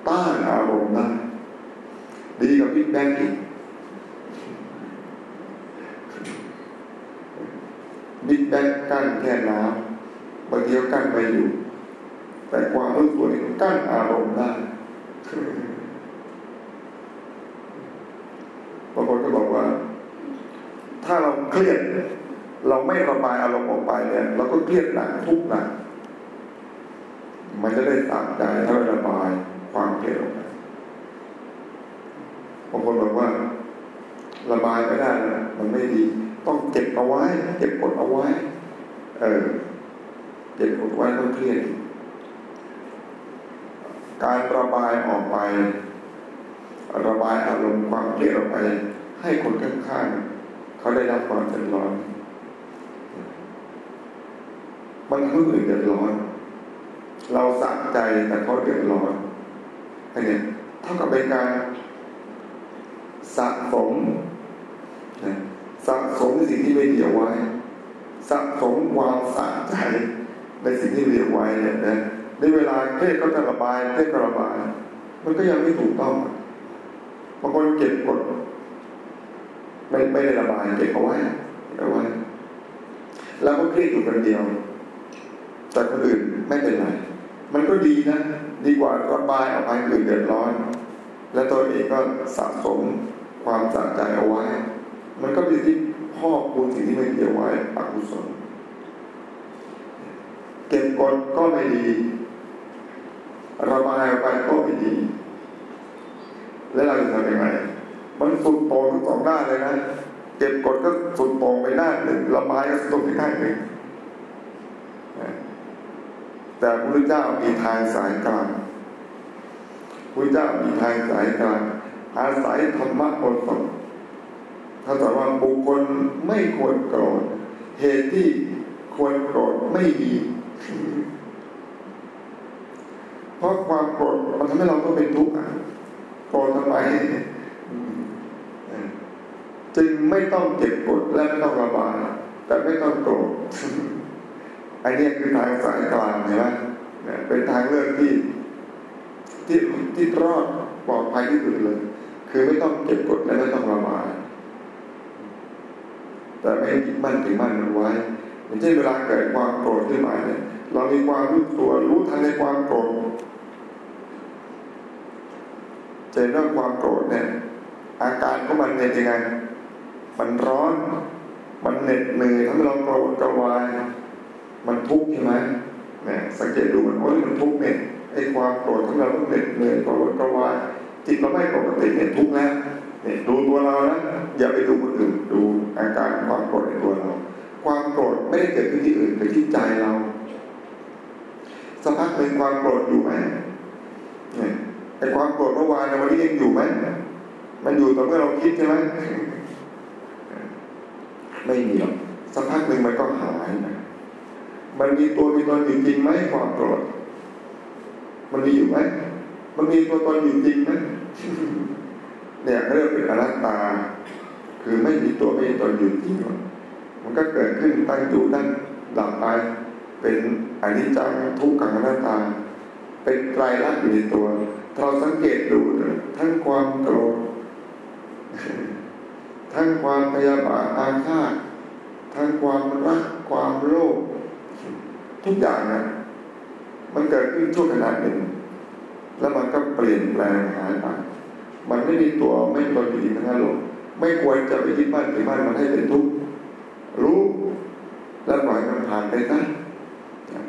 A: ต้านอารมณ์ได้ดีกับพิษแบงอีกบิ๊กแบงกั้นแค่น้ำบางทีก็กั้นไปอยู่ แต่ความรู้ตัวนี่กั้นอารมณ์ได้ บางคนก็บอกว่า ถ้าเราเครียด เราไม่ระบายอารมณ์ออกไปเนี่ยเราก็เครียดหนักทุกหนักมันจะได้ตัดใจถ้าระบายความเครียดออกไปบางคนบอกว่า ระบายไม่ได้นะมันไม่ดี ต้องเก็บเอาไว้ เก็บกดเอาไว้ เออเก็บกดไว้ต้องเครียดการระบายออกไป ระบายอารมณ์ความเครียดออกไป ให้คนข้างๆเขาได้รับความเดือดร้อนมันผู้อื่นเดือดร้อน เราสะใจแต่เขาเดือดร้อนอันนี้เท่ากับเป็นการสะสมสะสมในสิ่งที่ไม่ดีเอาไว้สะสมความสะใจในสิ่งที่ดีเอาไว้เนี่ยนะในเวลาเครียดก็จะระบายเครียดก็ระบาย มันก็ยังไม่ถูกต้อง บางคนเก็บกดไม่ไม่ได้ระบายเก็บเอาไว้เอาไว้แล้วก็เครียดอยู่คนเดียว แต่คนอื่นไม่เป็นไร มันก็ดีนะ ดีกว่าระบายออกไปอื่นเดือดร้อน และตัวเองก็สะสมความสะใจเอาไว้ มันก็เป็นที่พ่อคูณสิ่งที่ไม่เกี่ยวไว้อกุศลเก็บกดก็ไม่ดี ระบายออกไปก็ไม่ดี แล้วเราจะทำยังไง มันสุดโต่งทั้งสองด้านเลยนะเก็บกดก็สุดโต่งไปด้านหนึ่งระบายก็สุดไปด้านหนึ่งแต่พระเจ้ามีทางสายกลางพระเจ้ามีทางสายกลางอาศัยธรรมะบนสดถ้าแต่ว่าบุคคลไม่ควรโกรธ เหตุที่ควรโกรธไม่มีเพราะความโกรธมันทำให้เราต้องเป็นทุกข์ โกรธทำไมจึงไม่ต้องเก็บกดและไม่ต้องระบายแต่ไม่ต้องโกรธอันนี้คือทางสายกลางใช่ไหมเป็นทางเลือกที่ ที่ที่รอดปลอดภัยที่สุดเลย คือไม่ต้องเก็บกดและไม่ต้องระบาย แต่ไม่ยึดมั่นถึงมั่นมันไว้อย่างเช่นเวลาเกิดความโกรธขึ้นมาเนี่ย เรามีความรู้ตัวรู้ทันในความโกรธ เจนว่าความโกรธเนี่ย อาการของมันเป็นยังไง มันร้อน มันเหน็ดเหนื่อยทำให้เราโกรธกระวาย มันทุกข์ใช่ไหมเนี่ยสังเกตดูมันโอ้ยมันทุกข์เนี่ยไอ้ความโกรธของเราต้องเหน็ดเหนื่อยกรธกระวายจิตเราไม่ปกติเนี่ยทุกข์แล้วเนี่ยดูตัวเรานะอย่าไปดูคนอื่นดูอาการความโกรธในตัวเรา ความโกรธไม่ได้เกิดขึ้นที่อื่นเกิดที่ใจเราสักพักหนึ่งความโกรธอยู่ไหมเนี่ย ไอ้ความโกรธเมื่อวานในวันนี้ยังอยู่ไหมมันอยู่ตอนเมื่อเราคิดใช่ไหมไม่มีหรอกสักพักหนึ่งมันก็หายนะมันมีตัวมีตนอยู่จริงไหมความโกรธมันมีอยู่ไหมมันมีตัวตนอยู่จริงไหมเนี่ยเรียกเป็นอนัตตา คือไม่มีตัวไม่มีตนอยู่จริงมันก็เกิดขึ้นตั้งอยู่นั่นหลับไป เป็นอนิจจังทุกขังอนัตตา เป็นไตรลักษณ์อยู่ในตัว เราสังเกตดูทั้งความโกรธทั้งความพยาบาทอาฆาตทั้งความรักความโลภทุกอย่างนะมันเกิดขึ้นช่วงขนาดหนึ่ง แล้วมันก็เปลี่ยนแปลงหายไปมันไม่มีตัวไม่ตนอยู่ดีทั้งนั้นหรอกไม่ควรจะไปยึดมั่นถือมั่นมันให้เป็นทุกข์รู้แล้วปล่อยมันผ่านไปนะ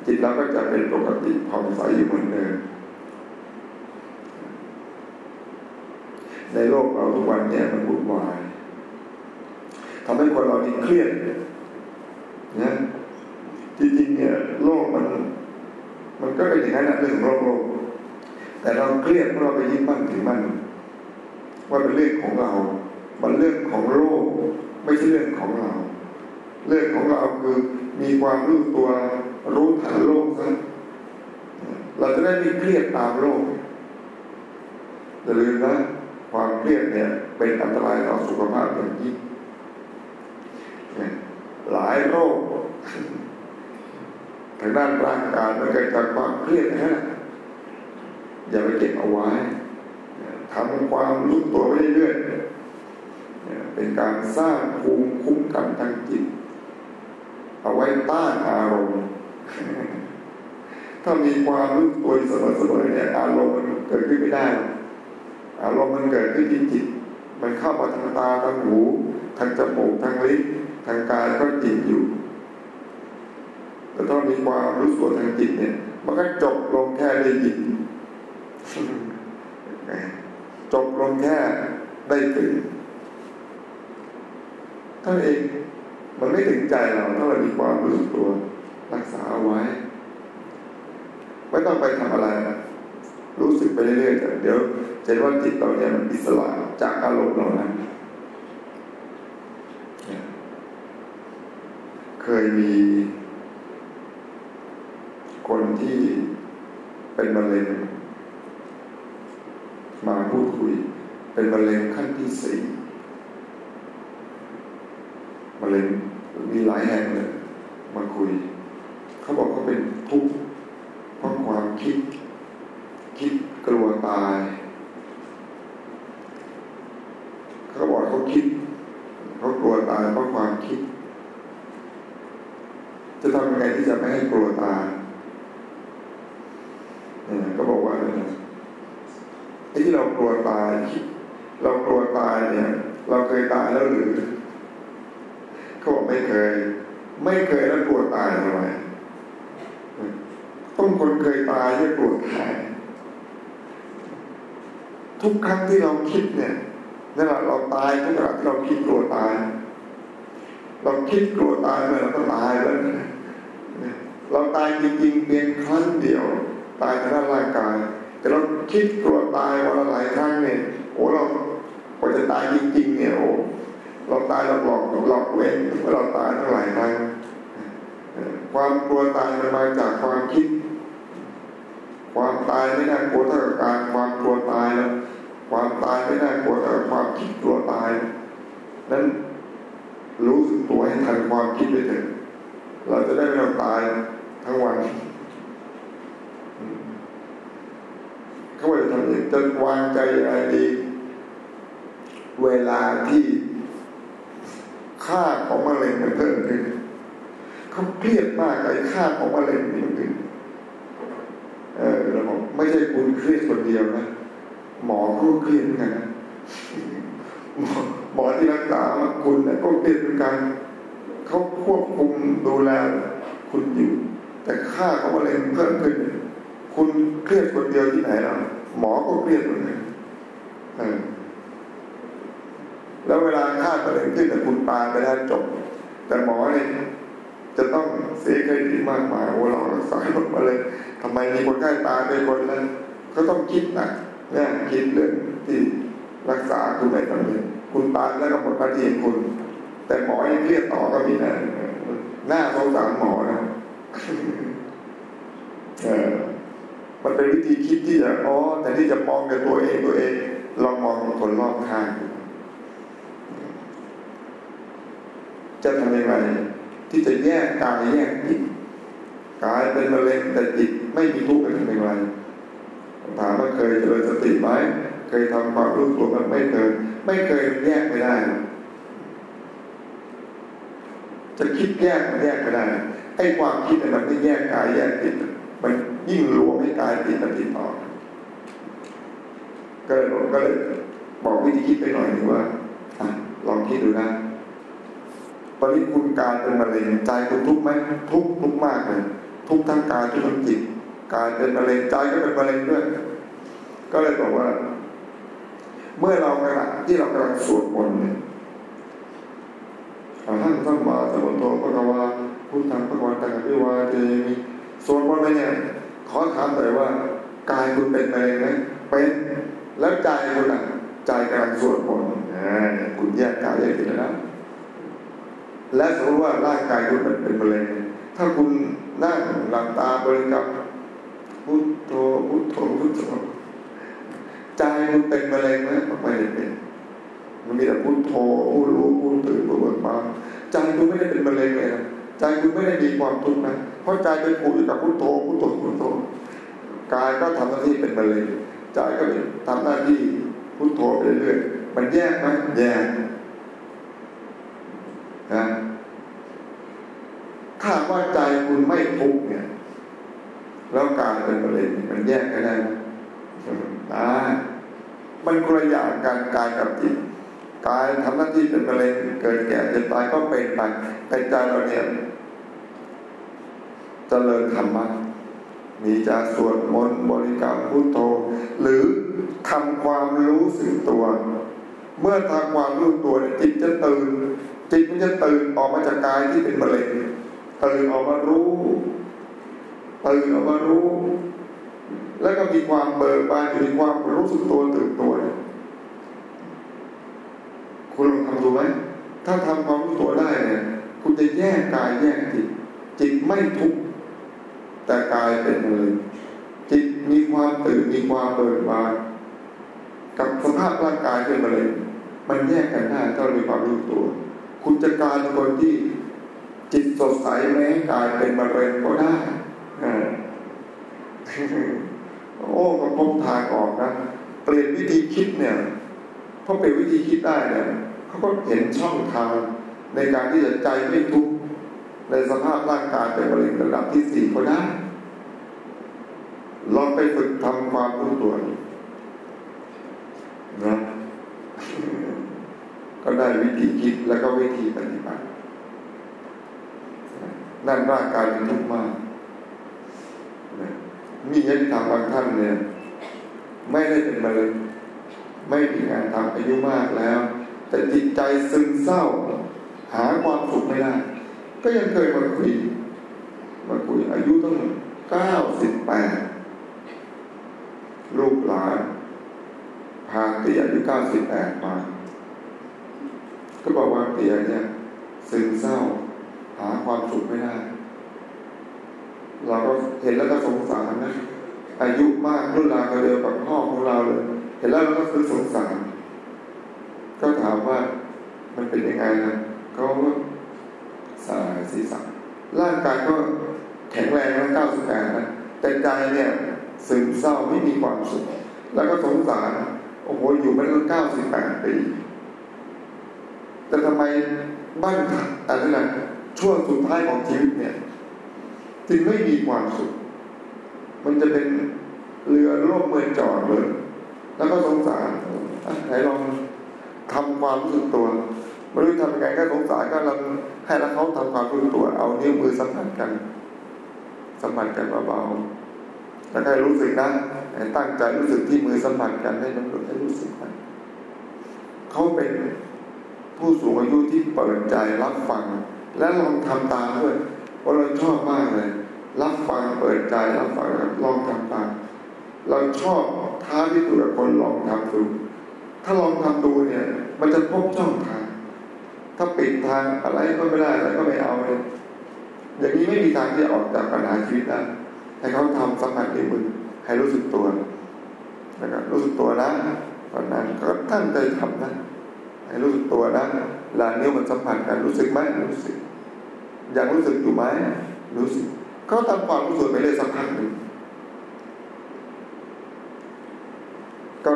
A: จิตเราก็จะเป็นปกติผ่องใสอยู่เหมือนเดิมในโลกเราทุกวันเนี่ยมันวุ่นวายทำให้คนเรานี่เครียดนะจริงๆเนี่ย โลกมัน มันก็เป็นอย่างนั้นนะเรื่องของโลกโลกแต่เราเครียดเพราะเราไปยึดมั่นถือมั่นว่าเป็นเรื่องของเรา มันเรื่องของโลกไม่ใช่เรื่องของเรา เรื่องของเราคือมีความรู้ตัวรู้ทันโลกซะเราจะได้ไม่เครียดตามโลกอย่าลืมนะความเครียดเนี่ยเป็นอันตรายต่อสุขภาพอย่างยิ่งหลายโรคทางด้านร่างกายมันเกิดจากความเครียดนะอย่าไปเก็บเอาไว้ทำความรู้ตัวไปเรื่อยๆเป็นการสร้างภูมิคุ้มกันทางจิต เอาไว้ต้านอารมณ์ ถ้ามีความรู้ตัวเสมอๆเนี่ยอารมณ์มันเกิดขึ้นไม่ได้ อารมณ์มันเกิดขึ้นที่จิต มันเข้ามาทางตาทางหูทางจมูกทางลิ้นทางกายก็จิตอยู่ แต่ต้องมีความรู้ตัวทางจิตเนี่ย มันก็จบลงแค่ได้ยินจบลงแค่ได้ตื่นท่านเอง มันไม่ถึงใจเราถ้าเรามีความรู้ตัวรักษาเอาไว้ ไม่ต้องไปทำอะไรรู้สึกไปเรื่อยๆแต่เดี๋ยวจะว่าจิตเราเนี่ยมันอิสระจากอารมณ์เหล่านั้นเคยมีคนที่เป็นมะเร็งมาพูดคุย เป็นมะเร็งขั้นที่สี่มะเร็ง มีหลายแห่งเลยมาคุย เขาบอกเขาเป็นทุกข์เพราะความคิด คิดกลัวตาย เขาบอกเขาคิด เขากลัวตายเพราะความคิด จะทำยังไงที่จะไม่ให้กลัวตายเนี่ยก็บอกว่าเนี่ยไอ้ที่เรากลัวตาย เรากลัวตายเนี่ย เราเคยตายแล้วหรือเขาบอ กไม่เคย ไม่เคยแล้วกลัวตายทำไมต้องคนเคยตายที่กลัวตายทุกครั้งที่เราคิดเนี่ยนั่นแหละเราตายทุกครั้งที่เราคิดกลัวตาย เราคิดกลัวตายเมื่อเราก็ตายแล้วเราตายจริงๆเพียงครั้งเดียว ตายทางด้านร่างกาย แต่เราคิดกลัวตายวันละหลายครั้งเนี่ยโอ้เราพอจะตายจริงๆเนี่ยโอ้ เราตายเราหลอกหลอกเว้นว่าเราตายทั้งหรั้งความกลัวตายมันมาจากความคิด ความตายไม่น่ากลัวเท่ากับการความกลัวตายแล้วความตายไม่น่ากลัวเท่ากับความคิดกลัวตาย นั้นรู้สึกตัวให้ทันความคิดไปเถอะเราจะได้ไม่ต้องตายทั้งวันเขาจะทำอย่างจะวางใจอะไรดี เวลาที่ ค่าของมะเร็งมันเพิ่มขึ้นเขาเครียดมากไอ้ค่าของมะเร็งมันขึ้นเออเราบอกไม่ใช่คุณเครียดคนเดียวนะหมอก็เครียดเหมือนกันนะหมอที่รักษาคุณนะก็เครียดเหมือนกันเขาควบคุมดูแลคุณอยู่ แต่ค่าของมะเร็งเพิ่มขึ้น คุณเครียดคนเดียวที่ไหนล่ะหมอก็เครียดเหมือนกัน แล้วเวลาค่ามะเร็งขึ้นแต่คุณตายไปแล้วจบ แต่หมอเนี่ยจะต้องเสียเครดิตมากมายโอ้เรารักษาหมดมาเลยทำไมมีคนใกล้ตายไปคนแล้วก็ต้องคิดนะเนี่ยคิดเรื่องที่รักษาคุณไม่สำเร็จคุณตายแล้วก็หมดหน้าที่คุณ แต่หมอยังเครียดต่อก็มีนะหน้าสงสารหมอนะเออมันเป็นวิธีคิดที่จะอ๋อแต่ที่จะมองแต่ตัวเองตัวเองลองมองคนรอบข้าง จะทำยังไงที่จะแยกกายแยกจิตกายเป็นมะเร็งแต่จิตไม่มีทุกข์เป็นยังไงถามว่าเคยเจริญสติไหมเคยทำความรู้ตัวมันไม่เคย ไม่เคยแยกไม่ได้ จะคิดแยกมันแยกไม่ได้ไอ้ความคิดมันไม่แยกกายแยกจิตมันยิ่งรวมให้กายจิตมันติดต่อก็เลยบอกก็เลยบอกวิธีคิดไปหน่อยหนึ่งว่า ลองคิดดูนะตอนนี้คุณกายเป็นมะเร็งใจคุณทุกข์ไหมทุกข์ทุกข์มากเลย ทุกข์ทั้งกายทุกข์ทั้งจิตกายเป็นมะเร็งใจก็เป็นมะเร็งด้วย ก็เลยบอกว่า เมื่อเราขณะที่เรากำลังสวดมนต์เนี่ยท่านทั้งมาสมุทโธพระกวาพุทธังพระกวันตังอภิวาเทมิสวดมนต์ไปเนี่ยขอถามหน่อยว่ากายคุณเป็นมะเร็งไหมเป็นแล้วใจคุณอะใจกำลังสวดมนต์ คุณแยกกายแยกจิตแล้ว และสมมติว่าร่างกายคุณเป็นมะเร็งถ้าคุณนั่งหลับตาบริกรรมพุทโธพุทโธพุทโธใจคุณเป็นมะเร็งไหมไม่ได้เป็นมันมีแต่พุทโธผู้รู้ผู้ตื่นผู้เบิกบานใจคุณไม่ได้เป็นมะเร็งเลยนะใจคุณไม่ได้มีความทุกข์นะเพราะใจไปผูกอยู่กับพุทโธพุทโธพุทโธกายก็ทำหน้าที่เป็นมะเร็งใจก็ทำหน้าที่พุทโธไปเรื่อยๆ มันแยกไหมแยกนะถ้าว่าใจคุณไม่ทุกเนี่ย แล้วกายเป็นมะเร็งมันแยกกันได้ไหมได้มันคนละอย่างการกายกับจิตกายทำหน้าที่เป็นมะเร็งเกิดแก่เจ็บตายก็เป็นไปแต่ใจเราเนี่ยจเจริญธรรมะมีจะสวดมนต์บริกรรมพุทโธ หรือทำความรู้สึกตัว เมื่อทำความรู้ตัวจิตจะตื่น จิตมันจะตื่นออกมาจากกายที่เป็นมะเร็งตื่นออกมารู้ตื่นออกมารู้ แล้วก็มีความเบิกบานมีความรู้สึกตัวตื่นตัว คุณลองทำดูไหมถ้าทำความรู้ตัวได้เนี่ยคุณจะแยกกายแยกจิต จิตไม่ทุกข์แต่กายเป็นมะเร็งจิตมีความตื่นมีความเบิกบานกับสภาพร่างกายเป็นมะเร็ง มันแยกกันได้ถ้าเรามีความรู้ตัว คุณจะกลายเป็นคนที่จิตสดใสแม้กลายเป็นมะเร็งก็ได้โอ้ก็พบทางออกนะเปลี่ยนวิธีคิดเนี่ยเพราะเป็นวิธีคิดได้เนี่ยเขาก็เห็นช่องทางในการที่จะใจไม่ทุกข์ในสภาพร่างกายเป็นมะเร็งระดับที่สี่ก็ได้ลองไปฝึกทำความรู้ตัวนะ ก็ได้วิธีคิดแล้วก็วิธีปฏิบัติ นั่นร่างกายเป็นทุกข์มากมีญาติธรรมบางท่านเนี่ย ไม่ได้เป็นมะเร็งไม่มีงานทำอายุมากแล้ว แต่จิตใจซึมเศร้า หาความสุขไม่ได้ ก็ยังเคยมาคุยมาคุยอายุตั้งเก้าสิบแปดลูกหลาน เก้าสิบแปดมา ก็บอกว่าเตียเนี่ยซึมเศร้า หาความสุขไม่ได้ เราก็เห็นแล้วก็สงสารนะอายุมากรุ่นราวเดียวกับพ่อของเราเลย เห็นแล้วเราก็คือสงสาร ก็ถามว่ามันเป็นยังไงนะเขาก็สายศีรษะร่างกายก็แข็งแรงนะเก้าสิบแปดนะแต่ใจเนี่ย ซึมเศร้าไม่มีความสุข แล้วก็สงสาร โอ้โหอยู่มาตั้งเก้าสิบแปดปี แต่ทำไมบ้านอะไรนะช่วงสุดท้ายของชีวิตเนี่ย จึงไม่มีความสุข มันจะเป็นเรือล่มเมือจอดเลย แล้วก็สงสารไหนลองทำความรู้สึกตัวไม่รู้ทำยังไงก็สงสารก็ลองให้แล้วเขาทำความรู้สึกตัว เอานิ้วมือสัมผัสกันสัมผัสกันเบาๆ แล้วให้รู้สึกนะตั้งใจรู้สึกที่มือสัมผัสกันให้มันให้รู้สึกมันเขาเป็นผู้สูงอายุที่เปิดใจรับฟัง และลองทำตามด้วยเพราะเราชอบมากเลย รับฟังเปิดใจรับฟังลองทำตามเราชอบท้าพิสูจน์คนลองทำดูถ้าลองทำดูเนี่ย มันจะพบช่องทาง ถ้าปิดทางอะไรก็ไม่ได้อะไรก็ไม่เอาเลยอย่างนี้ไม่มีทางที่จะออกจากปัญหาชีวิตได้ ให้เขาทำสัมผัสในมือให้รู้สึกตัวนะครับรู้สึกตัวนะตอนนั้นก็ตั้งใจทำนะให้รู้สึกตัวนะลานิ้วมันสัมผัสกันรู้สึกไหมรู้สึกยังรู้สึกอยู่ไหมรู้สึกเขาทำความรู้สึกไปเลยสักพักหนึ่งก็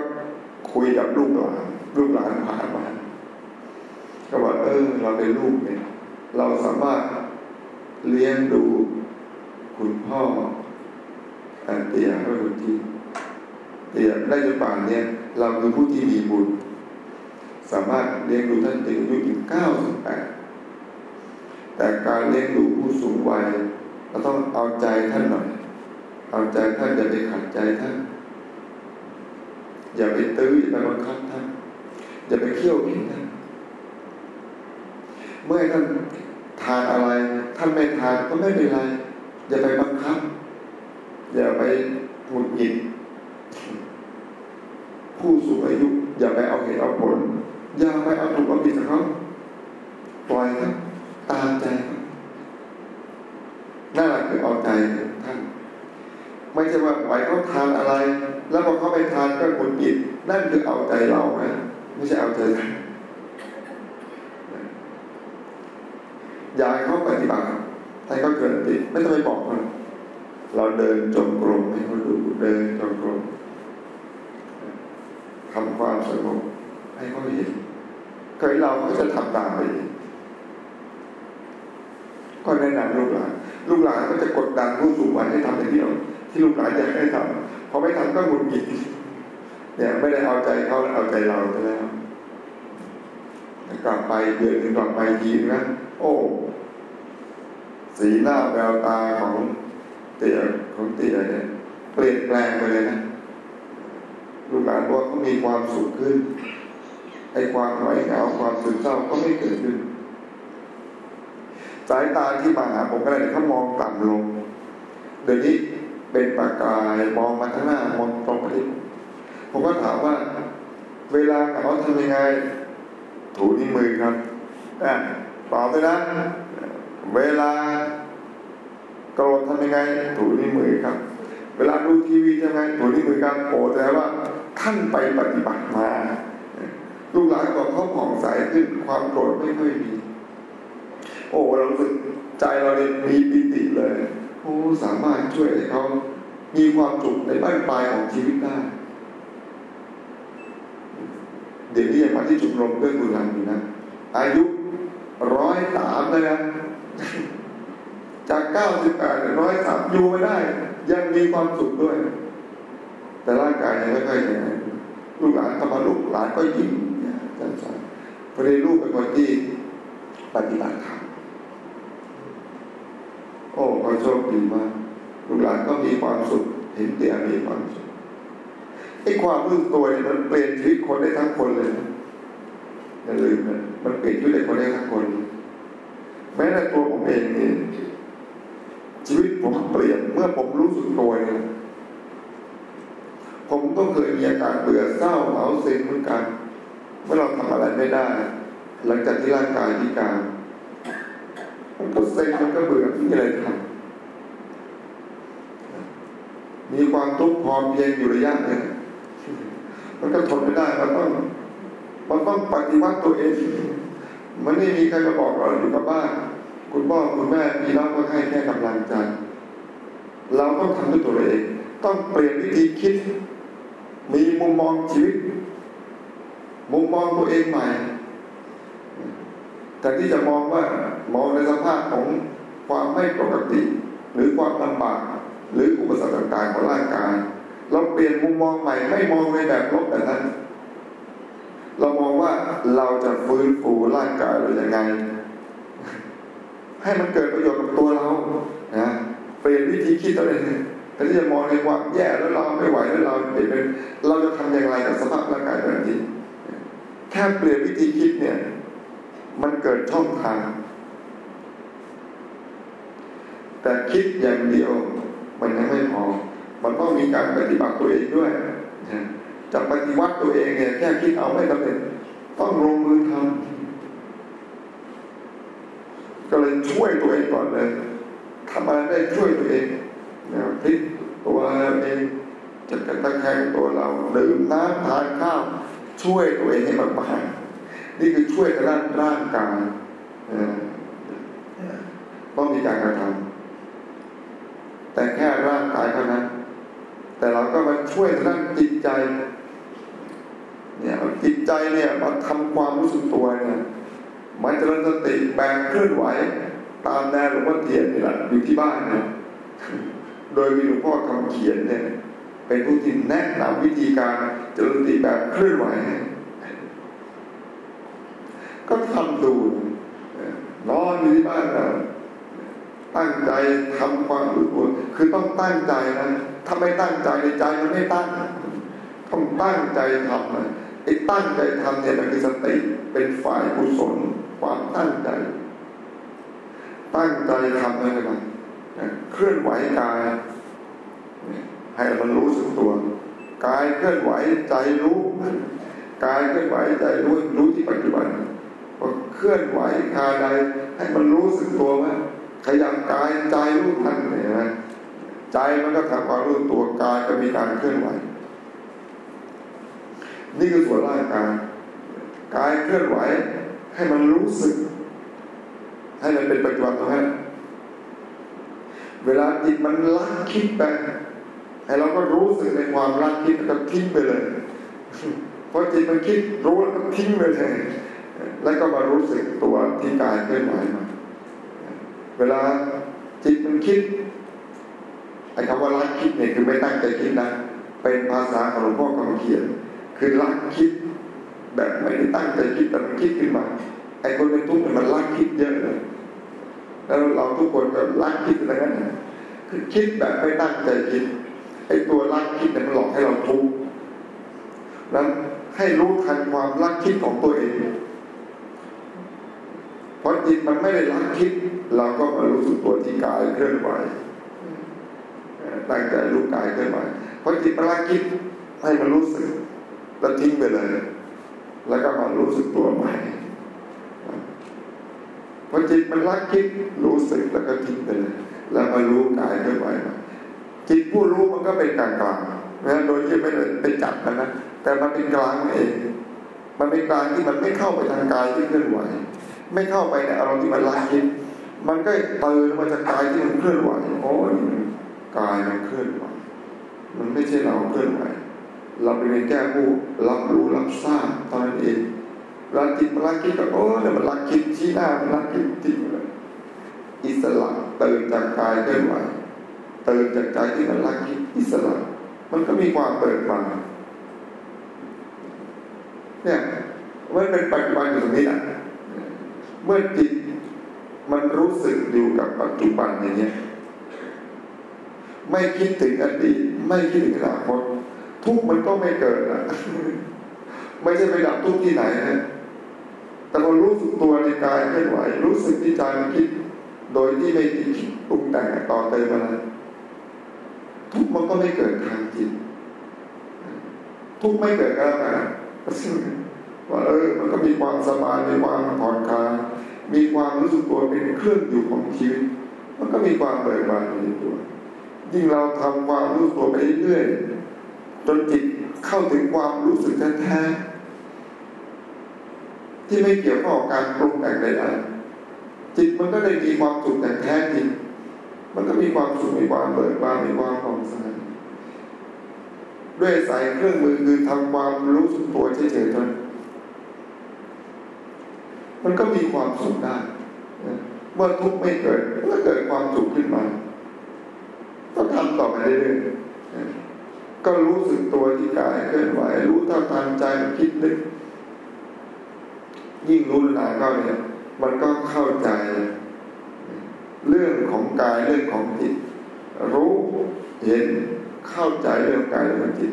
A: คุยกับลูกหลานลูกหลานผ่านมาก็บอกเออเราเป็นลูกเนี่ย เราสามารถเลี้ยงดูคุณพ่อ เตียก็คุณที่เตียได้จนป่านเนี่ยเราคือผู้ที่มีบุญ สามารถเลี้ยงดูท่านถึงอายุถึงเก้าสิบแปดแต่การเลี้ยงดูผู้สูงวัยเราต้องเอาใจท่านหน่อย เอาใจท่านอย่าไปขัดใจท่าน อย่าไปตื้ออย่าไปบังคับท่าน อย่าไปเคี่ยวเข็นท่าน เมื่อท่านทานอะไร ท่านไม่ทานก็ไม่เป็นไร อย่าไปบังคับ อย่าไปหงุดหงิดผู้สูงอายุ อย่าไปเอาเหตุเอาผล อย่าไปเอาถูกเอาผิดเขาปล่อยครับตามใจนั่นแหละคือเอาใจท่าน ไม่ใช่ว่าปล่อยเขาทานอะไร แล้วพอเขาไปทานก็หงุดหงิดนั่นคือเอาใจเรานะไม่ใช่เอาใจท่านอยากให้เขาปฏิบัติให้เขาเกิดติไม่ต้องไปบอกเขา เราเดินจงกรมให้เขาดูเดินจงกรมทำความสงบให้เขาเห็นเคยเราก็จะทำตามไปก็แนะนำลูกหลานลูกหลานก็จะกดดันผู้สูงวัยให้ทำอย่างเดียว ที่ลูกหลานอยากให้ทำพอไม่ทำก็หงุดหงิดเนี่ยไม่ได้เอาใจเขาเอาใจเราไปแล้วกลับไปเดือนหนึ่งกลับไปทีนะโอ้ สีหน้าแววตาของ เตี่ยของเตี่ยเนี่ยเปลี่ยนแปลงไปเลยนะลูกหลานบอกเขามีความสุขขึ้นไอ้ความหงอยเหงาความซึมเศร้าก็ไม่เกิดขึ้น สายตาที่มาหาผมก็เลยเขามองต่ำลง เดี๋ยวนี้เป็นปากกายมองมาข้างหน้ามองตรงไปที่ผมก็ถามว่า เวลาเขาทำยังไง ถูนิ้วมือครับอะตอบไปนะ เวลา กรธทำยังไงถูนิ้วมือครับ เวลาดูทีวีทำไงถูนิ้วมือครับโอ้แต่ว่าท่านไปปฏิบัติมา ลูกหลานบอกเขาผ่องใสขึ้นความโกรธไม่ค่อยมี โอ้เรารู้สึกใจเราเนี่ยมีปิติเลยโอ้สามารถช่วยให้เขามีความสุขในบ้านปลายของชีวิตได้เดี๋ยวนี้ยังมาที่จุดลมเพื่อนบุญรันอยู่นะ อายุร้อยสามเลยนะ จากเก้าสิบแปดร้อยสามอยู่ไม่ได้ ยังมีความสุขด้วย แต่ร่างกายยังไม่ค่อยแข็งลูกหลานเข้ามาลูกหลานก็ยิ้มจังสันพอดีลูกเป็นคนที่ปฏิบัติธรรมโอ้เขาโชคดีมากลูกหลานก็มีความสุขเห็นเตี่ยมีความสุขไอ้ความรู้ตัวเนี่ยมันเปลี่ยนชีวิตคนได้ทั้งคนเลยนะอย่าลืมนมันเปลี่ยนชีวิตคนได้ทั้งคน แม้แต่ตัวผมเองเนี่ย ชีวิตผมเปลี่ยนเมื่อผมรู้สึกตัวเนี่ยผมก็เคยมีอาการเบื่อเศร้าเหงาเซ็งเหมือนกัน เมื่อเราทำอะไรไม่ได้ หลังจากที่ร่างกายพิการมันก็เซ็งมันก็เบื่อที่อะไรทำมีความทุกข์พอเพียงอยู่ระยะหนึ่งมันก็ทนไม่ได้มันต้องมันต้องปฏิวัติตัวเอง มันไม่มีใครมาบอกเราอยู่กับบ้าน คุณพ่อคุณแม่พี่น้องก็ให้แค่กำลังใจ เราต้องทำด้วยตัวเอง ต้องเปลี่ยนวิธีคิด มีมุมมองชีวิต มุมมองตัวเองใหม่แต่ที่จะมองว่ามองในสภาพของความไม่ปกติ หรือความลำบากหรืออุปสรรคต่างๆของร่างกาย เราเปลี่ยนมุมมองใหม่ ไม่มองในแบบลบแบบนั้น เรามองว่าเราจะฟื้นฟูร่างกายเราอย่างไง ให้มันเกิดประโยชน์กับตัวเรานะเปลี่ยนวิธีคิดตัวเองแต่ที่จะมองในความแย่แล้วเราไม่ไหวแล้วเราเปลี่ยนเราจะทำอย่างไรกับสภาพร่างกายแบบนี้แค่เปลี่ยนวิธีคิดเนี่ย มันเกิดช่องทางแต่คิดอย่างเดียวมันยังไม่พอ มันต้องมีการปฏิบัติตัวเองด้วยจะปฏิวัติตัวเองเนี่ยแค่คิดเอาไม่สำเร็จต้องลงมือทำ ก็เลยช่วยตัวเองก่อนเลยทำอะไรได้ช่วยตัวเองนี่ยพลิกตัวเองจะกระตะแคงตัวเราดื่มน้ำทานข้าว ช่วยตัวเองให้มันไปนี่คือช่วยระด้านร่างกายต้องมีการกระทำแต่แค่ร่างกายเท่านั้น แต่เราก็มาช่วยทางด้านจิตใจ เนี่ยจิตใจเนี่ยมาทำความรู้สึกตัวเนี่ย มันจะสติแบ่งเคลื่อนไหว ตามแนวหลวงพ่อเทียนนี่แหละอยู่ที่บ้านนี่ยโดยมีหลวงพ่อคำเขียนเนี่ยเป็นผู้ที่แนะนำวิธีการเจริญสติแบบเคลื่อนไหว ก็ทำดูนอนอยู่ที่บ้านเราตั้งใจทำความรู้ตัวคือต้องตั้งใจนะถ้าไม่ตั้งใจในใจมันไม่ตั้ง ต้องตั้งใจทำนะไอ้ตั้งใจทำเนี่ยมันคือสติเป็นฝ่ายกุศล ความตั้งใจ ตั้งใจทำอะไรกันเคลื่อนไหวกาย ให้มันรู้สึกตัวกายเคลื่อนไหวใจรู้กายเคลื่อนไหวใจรู้รู้ที่ปัจจุบันเคลื่อนไหวคาใดให้มันรู้สึกตัวว่าขยับกายใจรู้ทันเห็นไหมใจมันก็ทำความรู้ตัวกายก็มีการเคลื่อนไหว นี่คือส่วนร่างกายกายเคลื่อนไหว ให้มันรู้สึก ให้มันเป็นปัจจุบันตรงนั้นเวลาจิตมันลักคิดไปให้เราก็รู้สึกในความรักคิดแล้วก็ทิ้งไปเลยพอจิตมันคิดรู้แล้วก็ทิ้งไปเลยแล้วก็มารู้สึกตัวที่กายเคลื่อนไหวมาเวลาจิตมันคิดไอ้คำว่ารักคิดเนี่ยคือไม่ตั้งใจคิดนะเป็นภาษาของหลวงพ่อคำเขียน คือรักคิด แบบไม่ได้ตั้งใจคิดแต่มันคิดขึ้นมาไอ้คนเป็นทุกข์มันรักคิดเยอะเลยแล้วเราทุกคนก็รักคิดอะไรนั้นคือคิดแบบไม่ตั้งใจคิดไอ้ตัวรักคิดเนี่ยมันหลอกให้เราทุกข์นั้นให้รู้ทันความรักคิดของตัวเองพราะจิตมันไม่ได้รักคิด เราก็มารู้สึกตัวที่กายเคลื่อนไหวตั้งใจรู้กายเคลื่อนไหวเพราะจิตมันรักคิดให้มันรู้สึกแล้วทิ้งไปเลย แล้วก็มารู้สึกตัวใหม่พอจิตมันรักคิดรู้สึกแล้วก็ทิ้งไปเลย แล้วมารู้กายเคลื่อนไหวจิตผู้รู้มันก็เป็นกลางกลางนะโดยที่ไม่ได้ไปจับมันนะแต่มันเป็นกลางเอง มันเป็นกลางที่มันไม่เข้าไปทางกายที่เคลื่อนไหว ไม่เข้าไปในอารมณ์ที่มันละคิดมันก็ตื่นมาจากกายที่มันเคลื่อนไหวโอ้ยกายมันเคลื่อนไหวมันไม่ใช่เราเคลื่อนไหว เราเป็นแก้ผู้รับรู้รับทราบตอนนั้นเองรักจิตมันรักคิดก็โอ้เนี่ยมันรักคิดชี้หน้ามันรักคิดจริงเลยอิสระตื่นจากกายเคลื่อนไหวตื่นจากใจที่มันรักคิดอิสระ มันก็มีความเปิดบานเนี่ยมันเป็นปัจจุบันอยู่ตรงนี้นะเมื่อจิตมันรู้สึกอยู่กับปัจจุบันอย่างนี้ไม่คิดถึงอดีตไม่คิดถึงอนาคต ทุกมันก็ไม่เกิดนะไม่ใช่ไปดับทุกที่ไหนนะแต่พอรู้สึกตัวในกายเคลื่อนไหว รู้สึกที่ใจมันคิด โดยที่ไม่คิดปรุงแต่งต่อเติมอะไรทุกมันก็ไม่เกิดทางจิต ทุกไม่เกิดก็แล้วกันว่าเออมันก็มีความสบายมีความผ่อนคลายมีความรู้สึกตัวเป็นเครื่องอยู่ของชีวิตมันก็มีความเบิกบานในตัวยิ่งเราทำความรู้ตัวไปเรื่อย จนจิตเข้าถึงความรู้สึกแท้ๆที่ไม่เกี่ยวข้องกับการปรุงแต่งใดๆจิตมันก็ได้มีความสุขแต่แท้จริงมันก็มีความสุขมีความเบิกบานมีความผ่องใสด้วยใส่เครื่องมือคือทำความรู้สึกตัวเฉยๆจนมันก็มีความสุขได้เมื่อทุกข์ไม่เกิดก็เกิดความสุขขึ้นมาก็ทำต่อไปเรื่อยๆ ก็รู้สึกตัวที่กายเคลื่อนไหว รู้เท่าทันใจมันคิดนึก ยิ่งรู้นานก็เนี่ย มันก็เข้าใจ เรื่องของกายเรื่องของจิต รู้เห็นเข้าใจเรื่องกายเรื่องจิต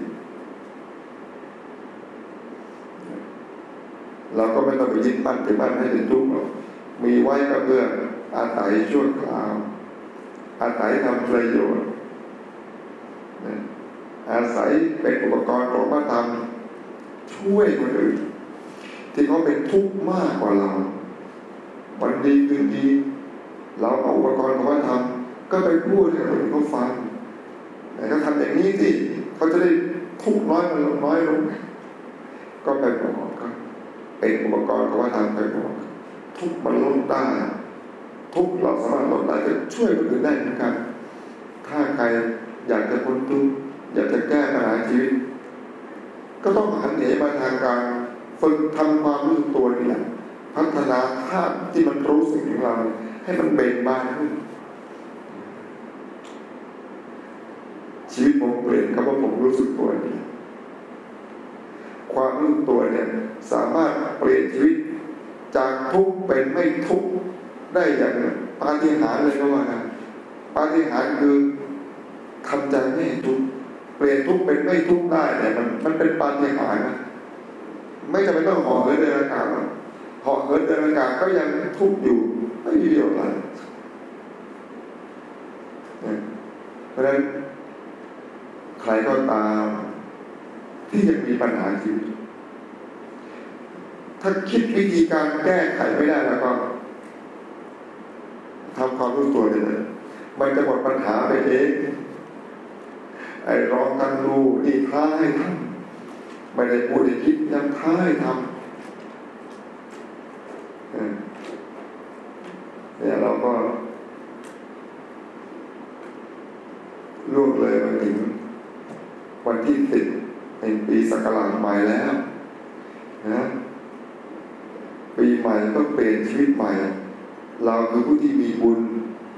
A: เราก็ไม่ต้องไปยึดมั่นถือมั่นให้เป็นทุกข์หรอกมีไว้ก็เพื่ออาศัยช่วคราว อาศัยทำประโยชน์ อาศัยเป็นอุปกรณ์ของพระธรรมช่วยคนอื่น ที่เขาเป็นทุกข์มากกว่าเราวันดีคืนดีเราเอาอุปกรณ์ของพระธรรมก็ไปพูดให้คนอื่นเขาฟังแต่ก็ทำอย่างนี้สิเขาจะได้ทุกข์น้อยมันลงน้อยลงก็ไปบอกก็เป็นอุปกรณ์ของพระธรรมไปบอกทุกข์มันลดได้ทุกเราสามารถลดได้จะช่วยคนอื่นได้เหมือนกัน ถ้าใครอยากจะพ้นทุกข์ อยากจะแก้ปัญหาชีวิต ก็ต้องหันเหมาทางการฝึกทำความรู้สึกตัวนี่แหละพัฒนาธาตุที่มันรู้สึกของเรา ให้มันเบ่งบานขึ้นชีวิตผมเปลี่ยนคำว่าผมรู้สึกตัวนี่ความรู้ตัวเนี่ยสามารถเปลี่ยนชีวิตจากทุกข์เป็นไม่ทุกข์ได้อย่างปาฏิหาริย์เลยก็ว่านะปาฏิหาริย์คือทำใจไม่ทุกข์ เปลี่ยนทุกเป็นไม่ทุกได้เนี่มันมันเป็นปาฏิหาริย์นะไม่จำเป็นต้องห่อเหินเดินอากาศห่อเหินเดินอากาศก็ยังทุกอยู่ไม่มีเดียวอะไรเพราะฉะนั้นใครก็ตาม ที่ยังมีปัญหาชีวิตถ้าคิดวิธีการแก้ไขไม่ได้แล้วก็ทำความรู้ตัวเลย มันจะหมดปัญหาไปเอง ไอ้ร้องกันดูนี่ท้าให้ทำไม่ได้พูดได้คิดยังท้าให้ทำเนี่ยเราก็ล่วงเลยมาถึงวันที่สิบเป็นปีสักราชใหม่แล้วนะปีใหม่ต้องเปลี่ยนชีวิตใหม่ เราคือผู้ที่มีบุญ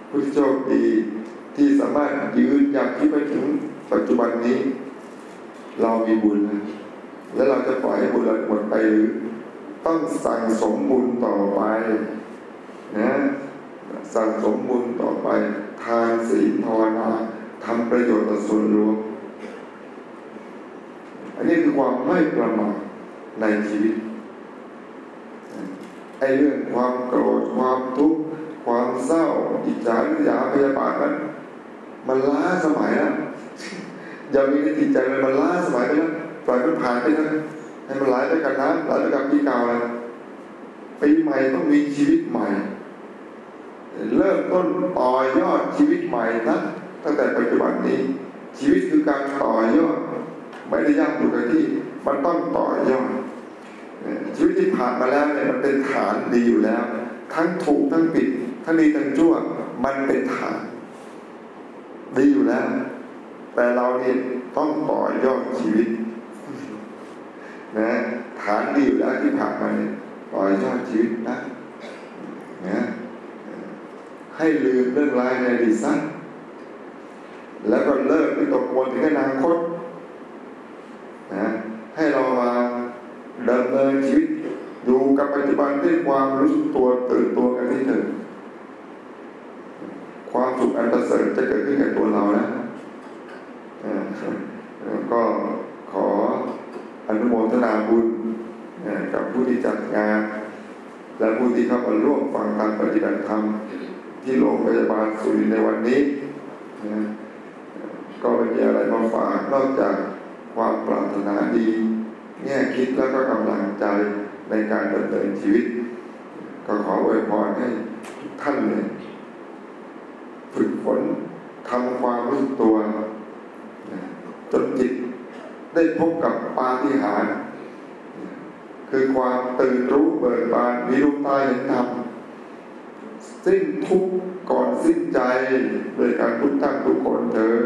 A: ผู้โชคดีที่สามารถยืนยันที่ไปถึง ปัจจุบันนี้ เรามีบุญแล้วเราจะปล่อยให้บุญเราหมดไปหรือต้องสั่งสมบุญต่อไปนะสั่งสมบุญต่อไป ทานศีลภาวนาทำประโยชน์ต่อส่วนรวม อันนี้คือความไม่ประมาทในชีวิตไอ้เรื่องความโกรธความทุกข์ความเศร้าอิจฉาหรือยาพยาบาทนั้นมันล้าสมัยแล้ว อย่ามีในจิตใจเลยมันล้าสมัยไปแล้วปล่อยมันผ่านไปนะให้มันไหลไปกับน้ำไหลไปกับปีเก่าเลยปีใหม่ต้องมีชีวิตใหม่ เริ่มต้นต่อยอดชีวิตใหม่นะตั้งแต่ปัจจุบันนี้ ชีวิตคือการต่อยอดไม่ได้ยั่งอยู่กับที่ มันต้องต่อยอดชีวิตที่ผ่านมาแล้วเนี่ยมันเป็นฐานดีอยู่แล้ว ทั้งถูกทั้งผิดทั้งดีทั้งชั่ว มันเป็นฐาน ดีอยู่แล้ว แต่เราเนี่ยต้องต่อยอดชีวิตนะฐานดีอยู่แล้วที่ผ่านมาเนี่ยต่อยอดชีวิตนะนะให้ลืมเรื่องร้ายในอดีตซะแล้วก็เลิกที่ตกวนถึงอนาคตนะให้เรามาดำเนินชีวิตอยู่กับปัจจุบันด้วยความรู้สึกตัวตื่นตัวกันที่ถึงความสุขอันประเสริฐจะเกิดขึ้นกับตัวเรานะ ก็ขออนุโมทนาบุญกับผู้ที่จัดงาน และผู้ที่เข้ามาร่วมฟังการปฏิบัติธรรมที่โรงพยาบาลสุรินในวันนี้ ก็ไม่มีอะไรมาฝากนอกจากความปรารถนาดีแง่คิดแล้วก็กำลังใจในการดำเนินชีวิต ก็ขออวยพรให้ทุกท่านเลยฝึกฝนททำความรู้สึกตัว จนจิตได้พบกับปาฏิหาริย์คือความตื่นรู้เบิกบานมีดวงตาเห็นธรรมสิ้นทุกข์ก่อนสิ้นใจโดยการพุทธังทุกคนเถอ